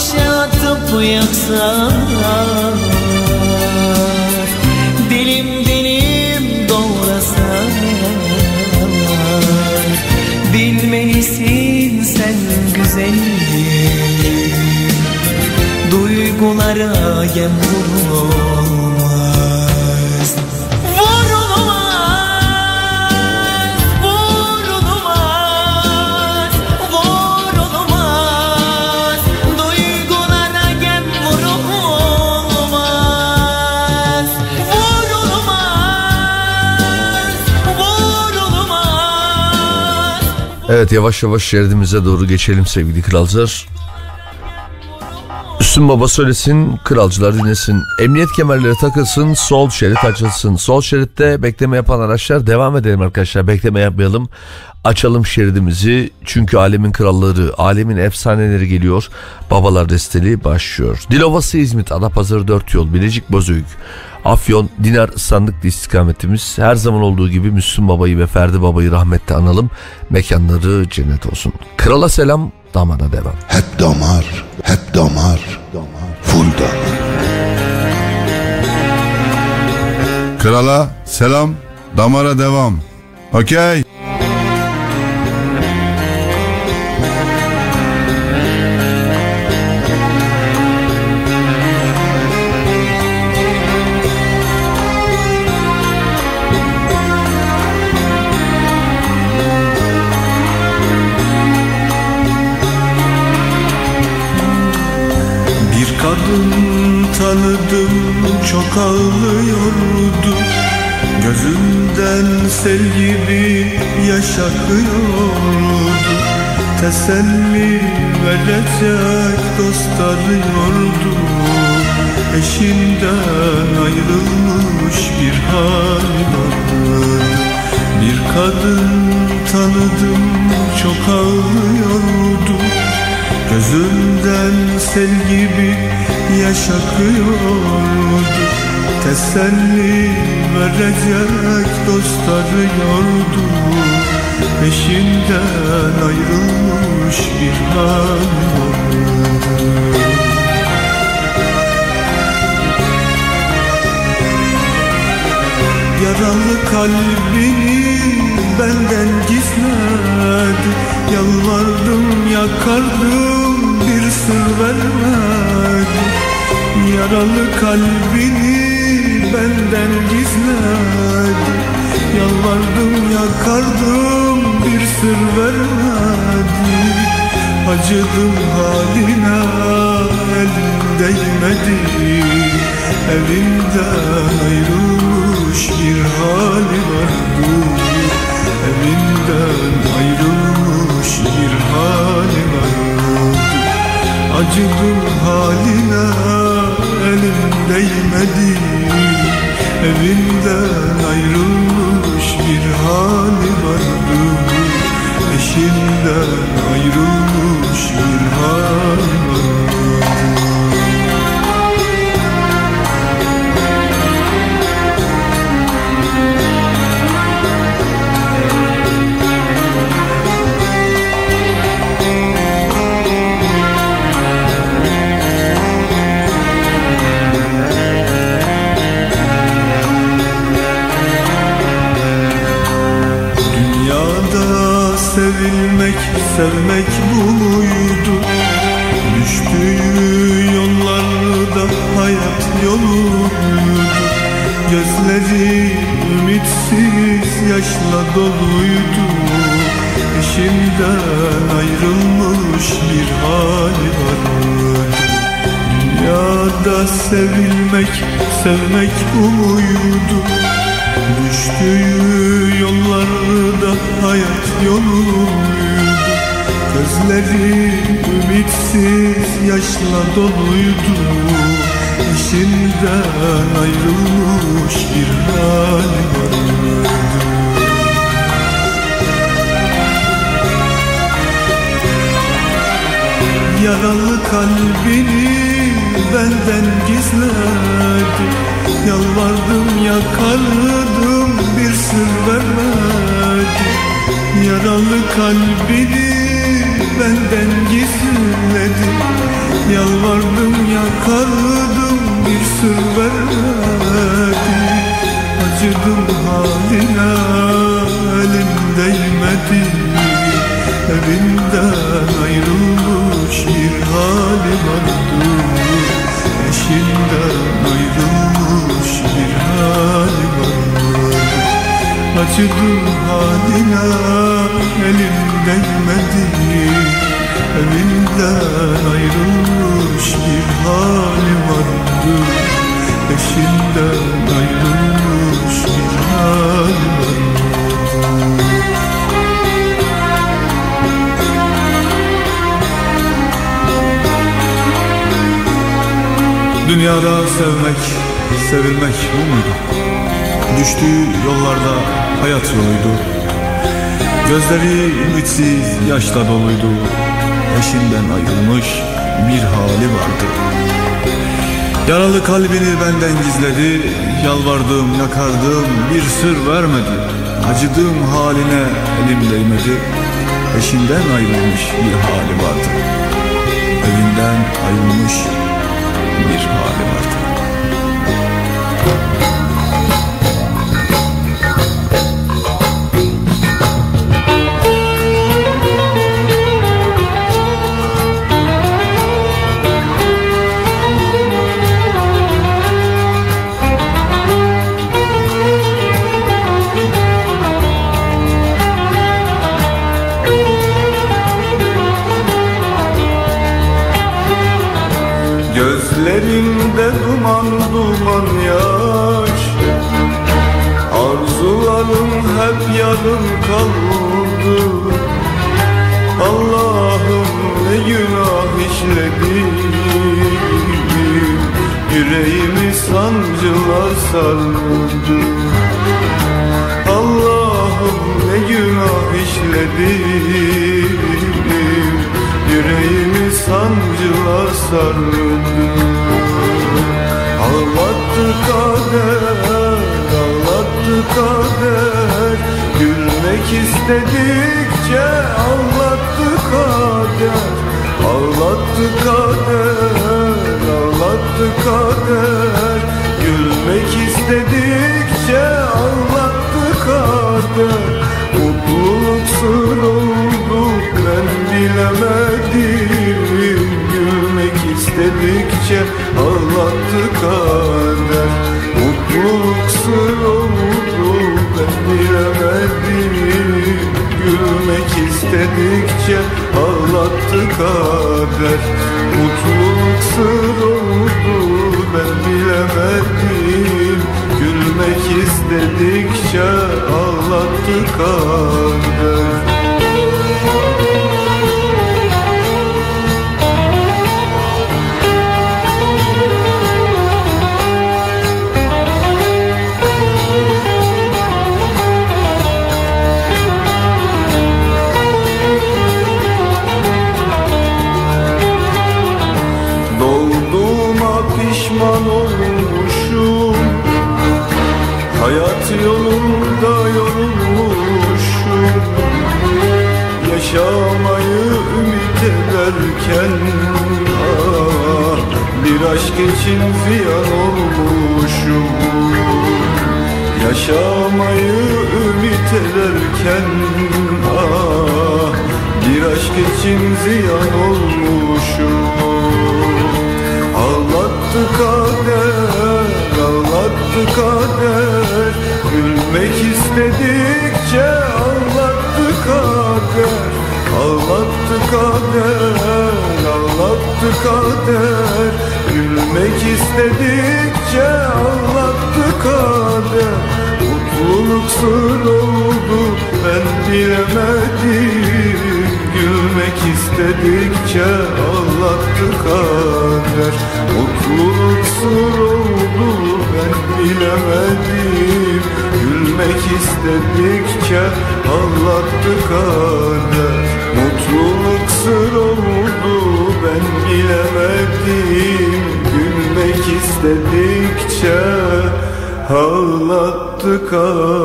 Ateşe atıp yaksan Dilim dilim doğrasan Bilmelisin sen güzelim Duygulara yem vurulmaz Evet yavaş yavaş şeridimize doğru geçelim sevgili kralcılar. Üstün baba söylesin, kralcılar dinlesin. Emniyet kemerleri takılsın, sol şerit açılsın. Sol şeritte bekleme yapan araçlar devam edelim arkadaşlar. Bekleme yapmayalım. Açalım şeridimizi. Çünkü alemin kralları, alemin efsaneleri geliyor. Babalar desteli başlıyor. Dilovası İzmit, Adapazarı 4 yol, Bilecik Bozüyük. Afyon, Dinar sandıklı istikametimiz. Her zaman olduğu gibi Müslüm Baba'yı ve Ferdi Baba'yı rahmetle analım. Mekanları cennet olsun. Krala selam, damara devam. Hep damar, hep damar, damar. Krala selam, damara devam. Okey. Çok ağlıyordu. Gözünden sel gibi yaş akıyordu Teselli verecek dost arıyordu. Eşinden ayrılmış bir hal vardı Bir kadın tanıdım çok ağlıyordu. Gözünden sel gibi yaş akıyordu Teselli verecek dost arıyordu Peşinden ayrılmış bir vardı Yaralı kalbini benden gizledi. Yalvardım yakardım bir sır vermedi. Yaralı kalbini benden gizledi Yalvardım yakardım bir sır vermedi. Acıdım haline elim değmedi. Evinden ayrılmış bir hali vardı. Evinden ayrılmış bir hali vardı. Acıdım haline elim değmedi Evinden ayrılmış bir hali vardı Eşinden ayrılmış bir hali vardı sevilmek, sevmek bu muydu? Düştüğü yollarda hayat yoluydu. Gözleri ümitsiz yaşla doluydu. Eşinden ayrılmış bir hali vardı Yaralı kalbini benden gizledi Yalvardım yakardım bir sır vermedi. Yaralı kalbini benden gizledi. Yalvardım yakardım bir sır vermedi. Acıdım haline elim değmedi Evinden ayrılmış bir hali vardı Eşinden ayrılmış bir hali vardı Acıdım haline elim değmedi Evinden ayrılmış bir hali vardı Eşinden ayrılmış bir hali vardı Dünyada sevmek, sevilmek bu muydu? Düştüğü yollarda hayat yoluydu. Gözleri ümitsiz yaşla doluydu. Eşinden ayrılmış bir hali vardı. Yaralı kalbini benden gizledi. Yalvardım yakardım. Bir sır vermedi. Acıdığım haline elim değmedi. Eşinden ayrılmış bir hali vardı. Evinden ayrılmış bir hali vardı kaldı. Allah'ım ne günah işledim Yüreğimi sancılar sardı. Allah'ım ne günah işledim Yüreğimi sancılar sardı. Ağlattı kader, ağlattı kader Gülmek istedikçe ağlattı kader Ağlattı kader, ağlattı kader. Gülmek istedikçe ağlattı kader Mutluluk sır oldu ben bilemedim. Gülmek istedikçe ağlattı kader Mutluluk sır oldu İstedikçe ağlattı kader. Mutluluk sır oldu ben bilemedim. Gülmek istedikçe ağlattı kader Bir aşk için ziyan olmuşum. Yaşamayı ümit ederken ah, Bir aşk için ziyan olmuşum. Ağlattı kader, ağlattı kader. Gülmek istedikçe ağlattı kader. Ağlattı kader, ağlattı kader Gülmek istedikçe ağlattı kader Mutluluk sır oldu ben bilemedim. Gülmek istedikçe ağlattı kader Mutluluk sır oldu ben bilemedim. Gülmek istedikçe ağlattı kader Mutluluk sır oldu ben bilemedim Gülmek istedikçe dedikçe Ağlattı kader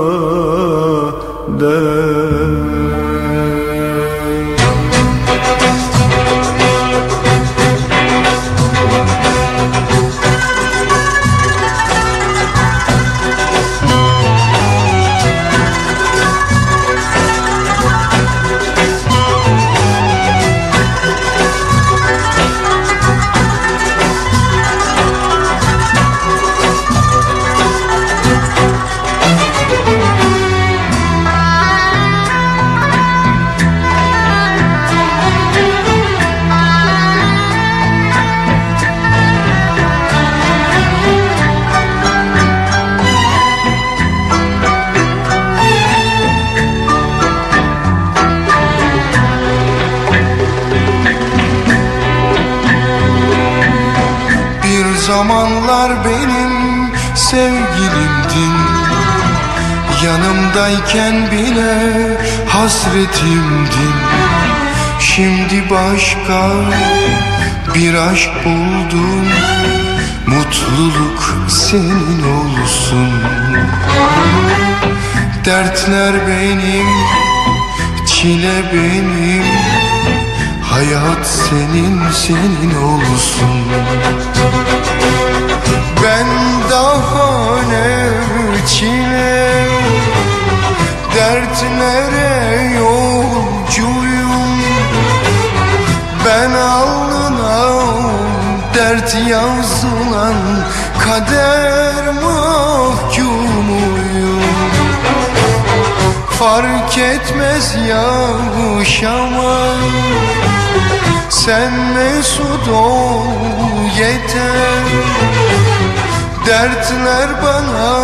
Yanımdayken bile hasretimdin Şimdi başka bir aşk buldum. Mutluluk senin olsun. Dertler benim, çile benim. Hayat senin, senin olsun. Ben daha ne çile Dertlere yolcuyum. Ben alnına dert yazılan Kader mahkumuyum. Fark etmez yaşamak Sen mesut ol yeter Dertler bana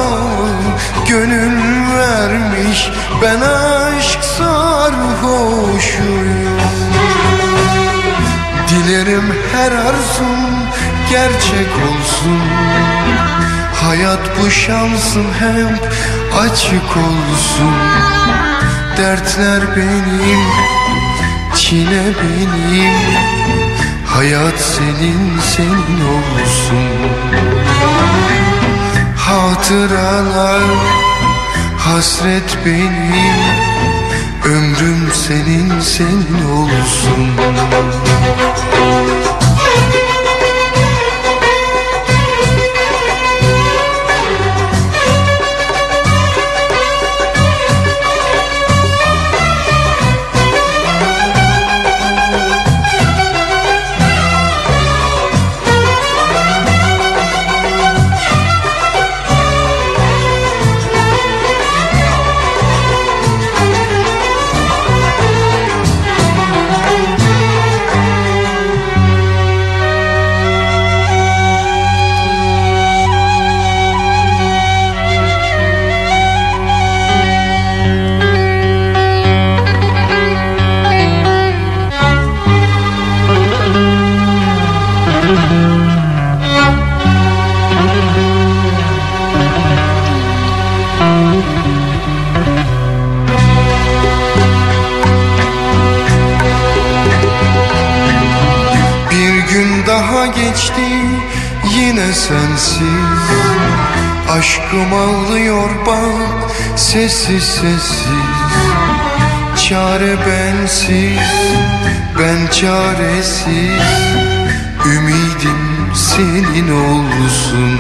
gönül vermiş Ben aşk sarhoşuyum. Dilerim her arzum gerçek olsun. Hayat bu şansım hep açık olsun. Dertler benim, çile benim Hayat senin, senin olsun. Hatıralar, hasret benim. Ömrüm senin, senin olsun sessiz sessiz. Çare bensiz ben çaresiz. Ümidim senin olsun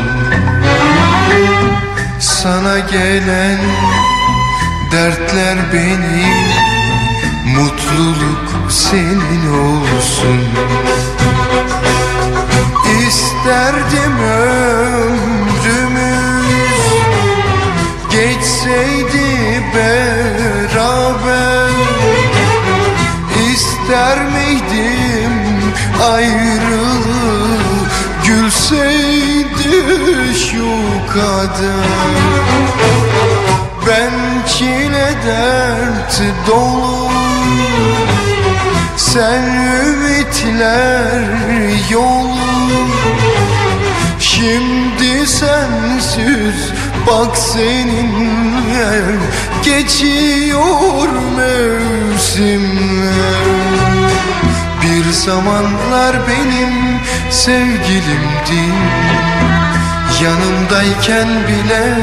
Sana gelen dertler benim Mutluluk senin olsun İsterdim ömrümüz beraber. İster miydim ayrılık? Gülseydi şu kader Ben çile dert dolu. Sen ümitler yolu. Şimdi sensiz bak seninle Geçiyor mevsimler. Bir zamanlar benim sevgilimdin Yanımdayken bile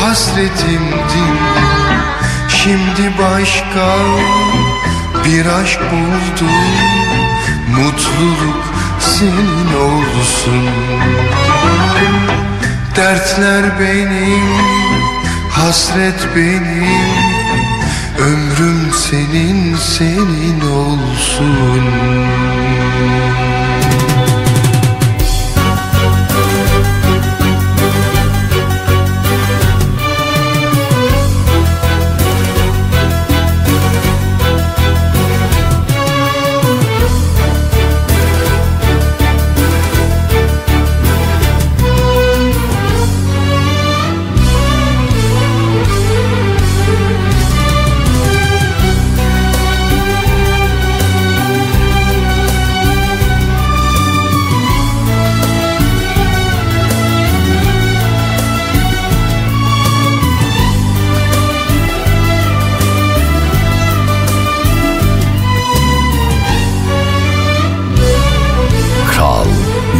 hasretimdin Şimdi başka bir aşk buldum. Mutluluk senin olsun. Dertler benim, hasret benim Ömrüm senin, senin olsun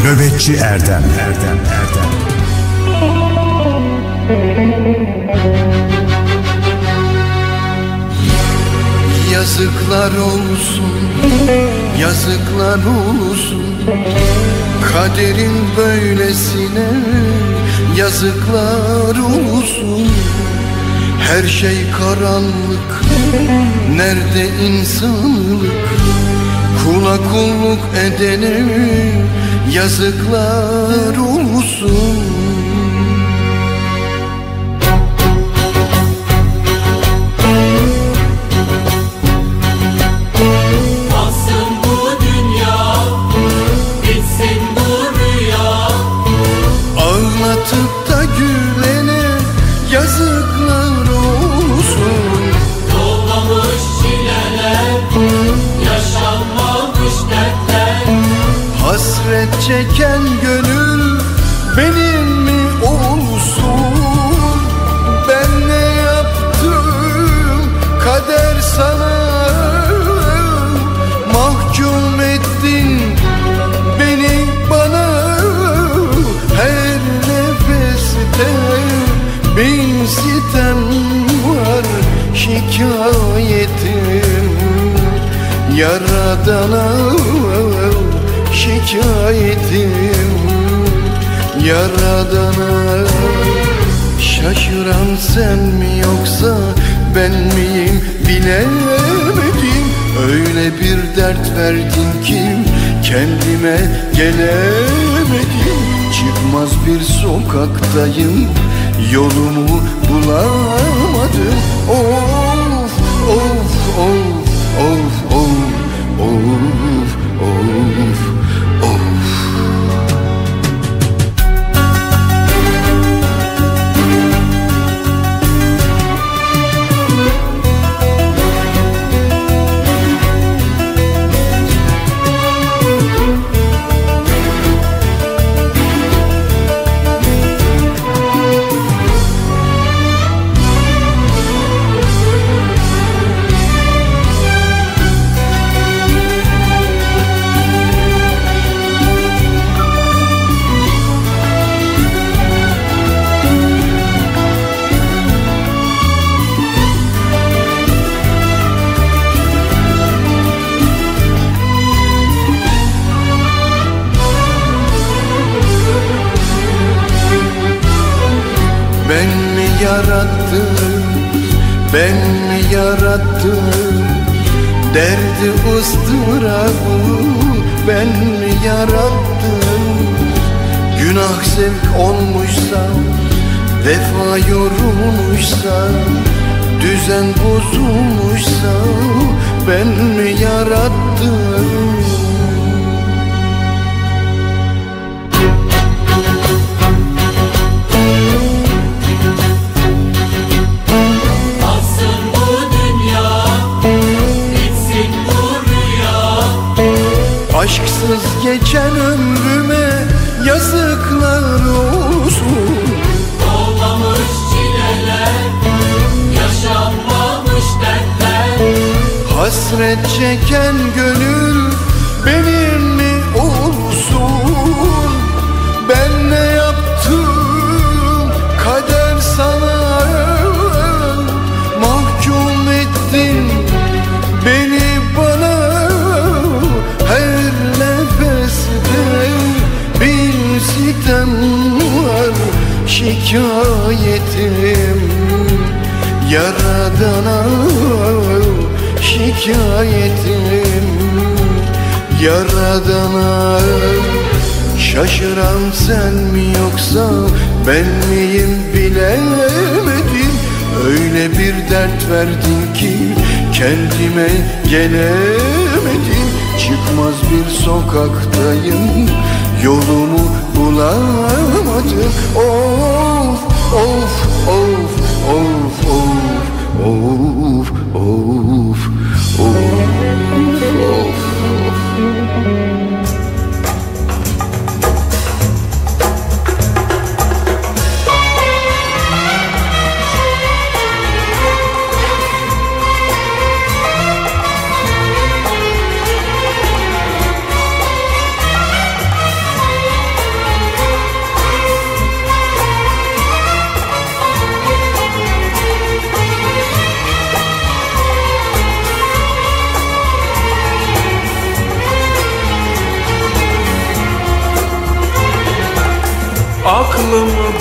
Nöbetçi Erdem. Erdem Erdem Yazıklar olsun, yazıklar olsun. Kaderin böylesine yazıklar olsun. Her şey karanlık, nerede insanlık? Kula kulluk edene yazıklar olsun kendime gelemedim. Çıkmaz bir sokaktayım. Yolumu bulamadım. Of of of of of of yarattım, ben mi yarattım. Derdi ıstırabı ben mi yarattım. Günah zevk olmuşsa, vefa yorulmuşsa Düzen bozulmuşsa ben mi yarattım çeken gönül şikayetim Yaradana Şaşıran sen mi yoksa ben miyim bilemedim. Öyle bir dert verdin ki kendime gelemedim. Çıkmaz bir sokaktayım yolumu bulamadım. Of of of of of of of oh, oh.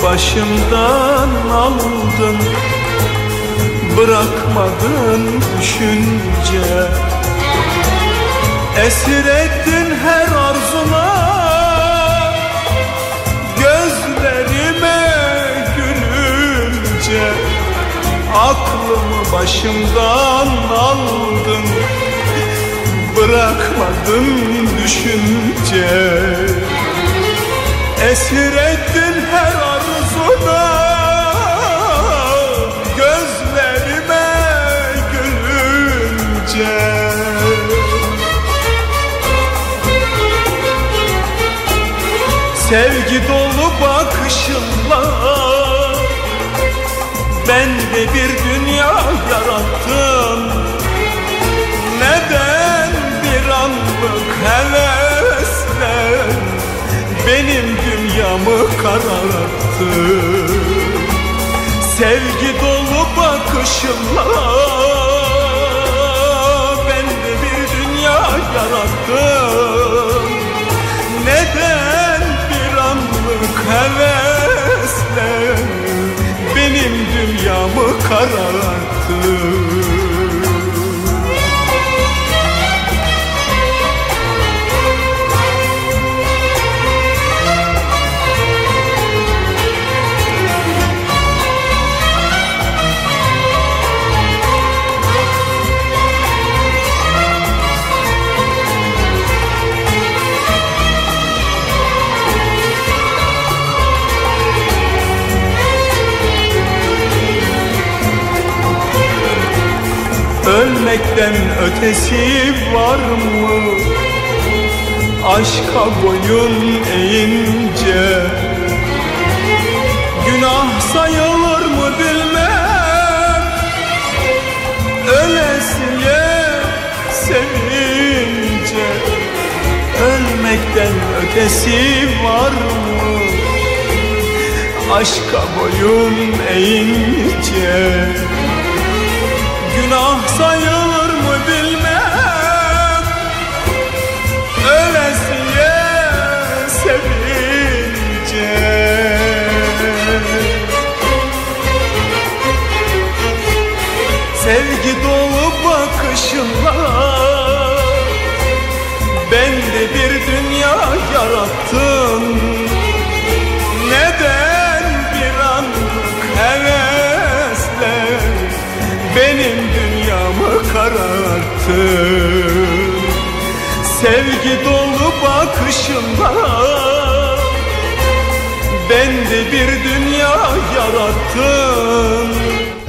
Başımdan aldın. Bırakmadın düşünce. Esir ettin her arzuma Gözlerime gülünce Aklımı başımdan aldın. Bırakmadın düşünce. Esir ettin Sevgi dolu bakışınla Ben de bir dünya yarattım. Neden bir anlık hevesle benim dünyamı kararttı Sevgi dolu bakışınla ben de bir dünya yarattım anlık hevesle benim dünyamı kararttı Ölmekten ötesi var mı? Aşka boyun eğince Günah sayılır mı bilmem Ölesiye sevince Ölmekten ötesi var mı? Aşka boyun eğince Sevgi dolu bakışınla Ben de bir dünya yarattım. Neden bir anlık hevesle benim dünyamı kararttı? Sevgi dolu bakışınla ben de bir dünya yarattım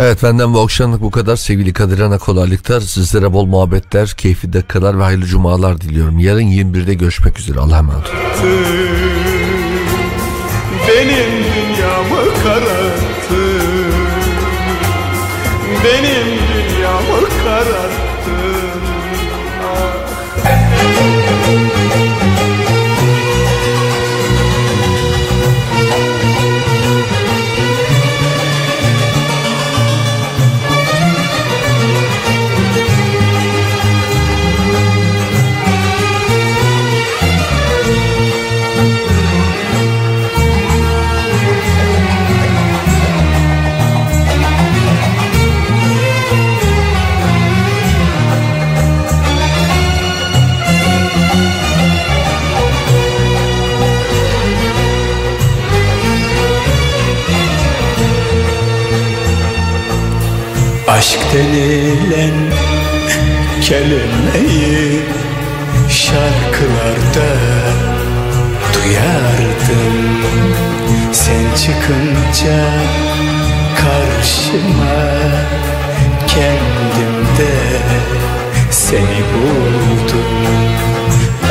Evet benden bu akşamlık bu kadar sevgili Kadir Ana kolaylıklar. Sizlere bol muhabbetler, keyifli dakikalar ve hayırlı cumalar diliyorum. Yarın 21'de görüşmek üzere. Allah'a emanet. Benim dünyamı kararttı Benim Aşk denilen kelimeyi şarkılarda duyardım. Sen çıkınca karşıma kendimde seni buldum.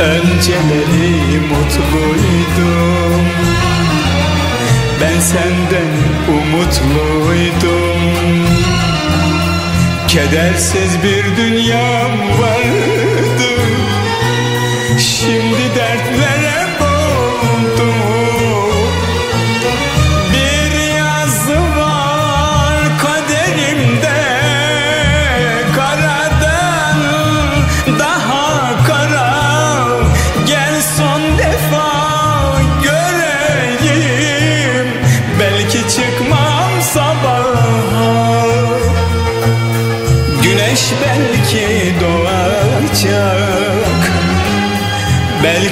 Önceleri mutluydum. Ben senden umutluydum Kedersiz bir dünyam vardı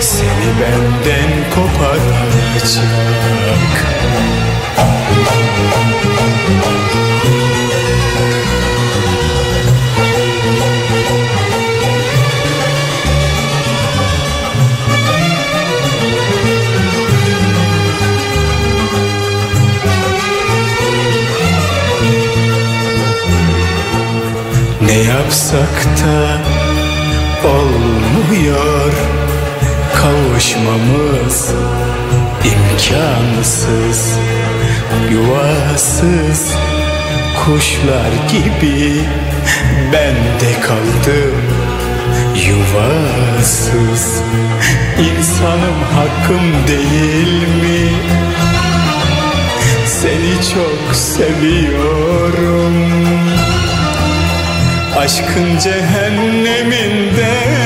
Seni benden koparacak. Ne yapsak da olmuyor Kavuşmamız imkansız Yuvasız kuşlar gibi Ben de kaldım yuvasız İnsanım hakkım değil mi? Seni çok seviyorum Aşkın cehenneminde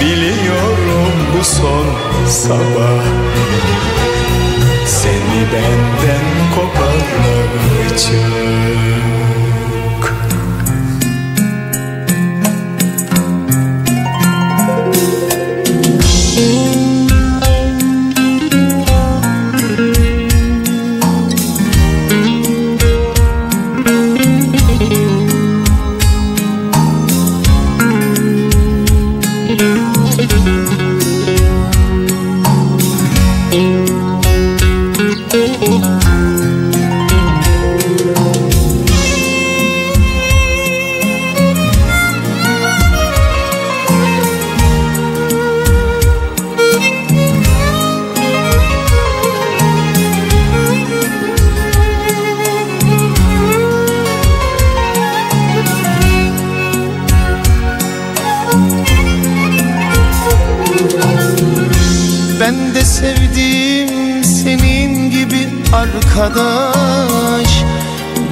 Biliyorum bu son sabah. Seni benden koparacak Ben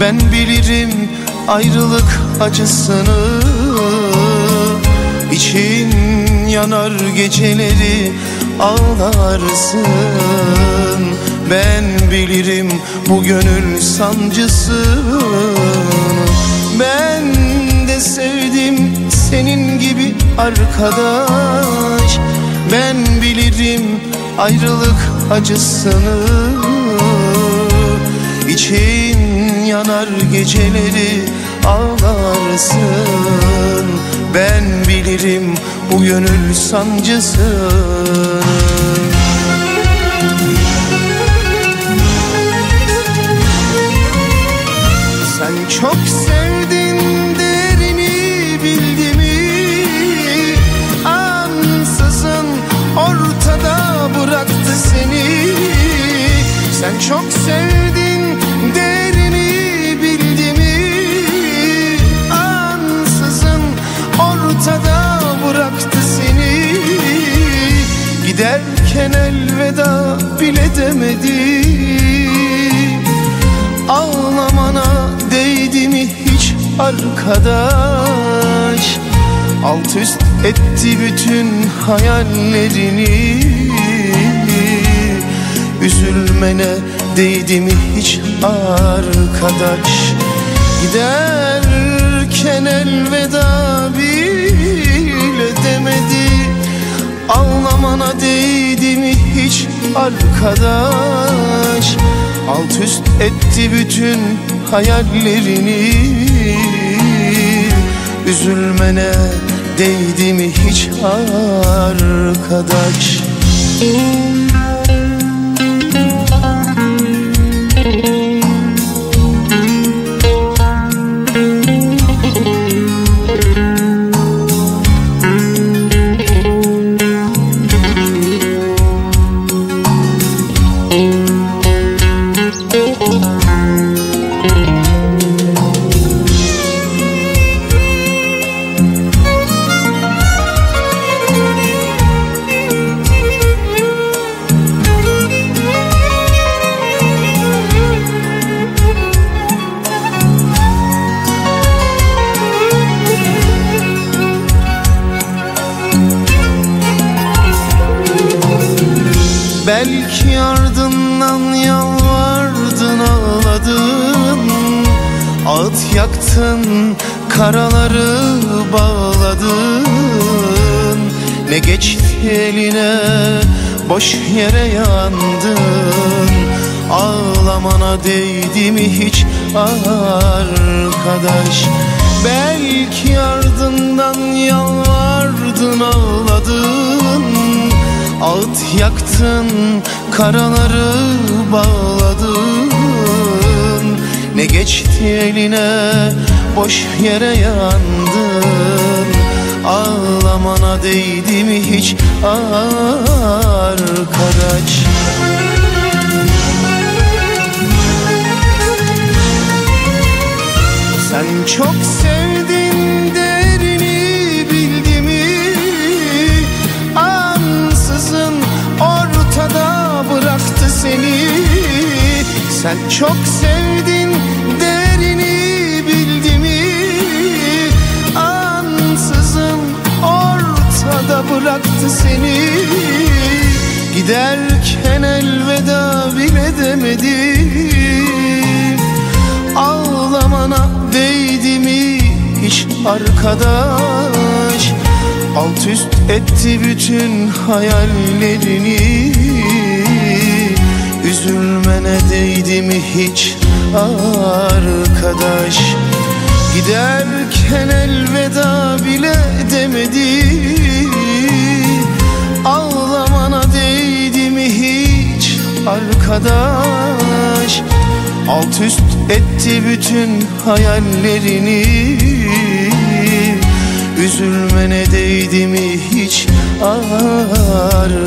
Ben bilirim ayrılık acısını. İçin yanar geceleri ağlarsın. Ben bilirim bu gönül sancısını Ben de sevdim senin gibi arkadaş. Ben bilirim ayrılık acısını. İçin yanar geceleri ağlarsın. Ben bilirim bu gönül sancısını Sen çok Giderken elveda bile demedi Ağlamana değdi mi hiç arkadaş? Alt üst etti bütün hayallerini. Üzülmene değdi mi hiç arkadaş? Giderken elveda bile demedi. Ağlamana değdi arkadaş. Alt üst etti bütün hayallerini. Üzülmene değdi mi hiç arkadaş? Belki karaları bağladın. Ne geçti eline boş yere yandın. Ağlamana değdi mi hiç arkadaş? Belki ardından yalvardın ağladın. Ağıt yaktın karaları bağladın Ne geçti eline? Boş yere yandın. Ağlamana değdi mi hiç arkadaş? Sen çok sevdin Sen çok sevdin derini bildi mi Ansızın ortada bıraktı seni. Giderken elveda bile demedi. Ağlamana değdi mi hiç arkadaş? Alt üst etti bütün hayallerini Üzülmene değdi mi hiç arkadaş. Giderken elveda bile demedi. Ağlamana değdi mi hiç arkadaş. Alt üst etti bütün hayallerini. Üzülmene değdi mi hiç arkadaş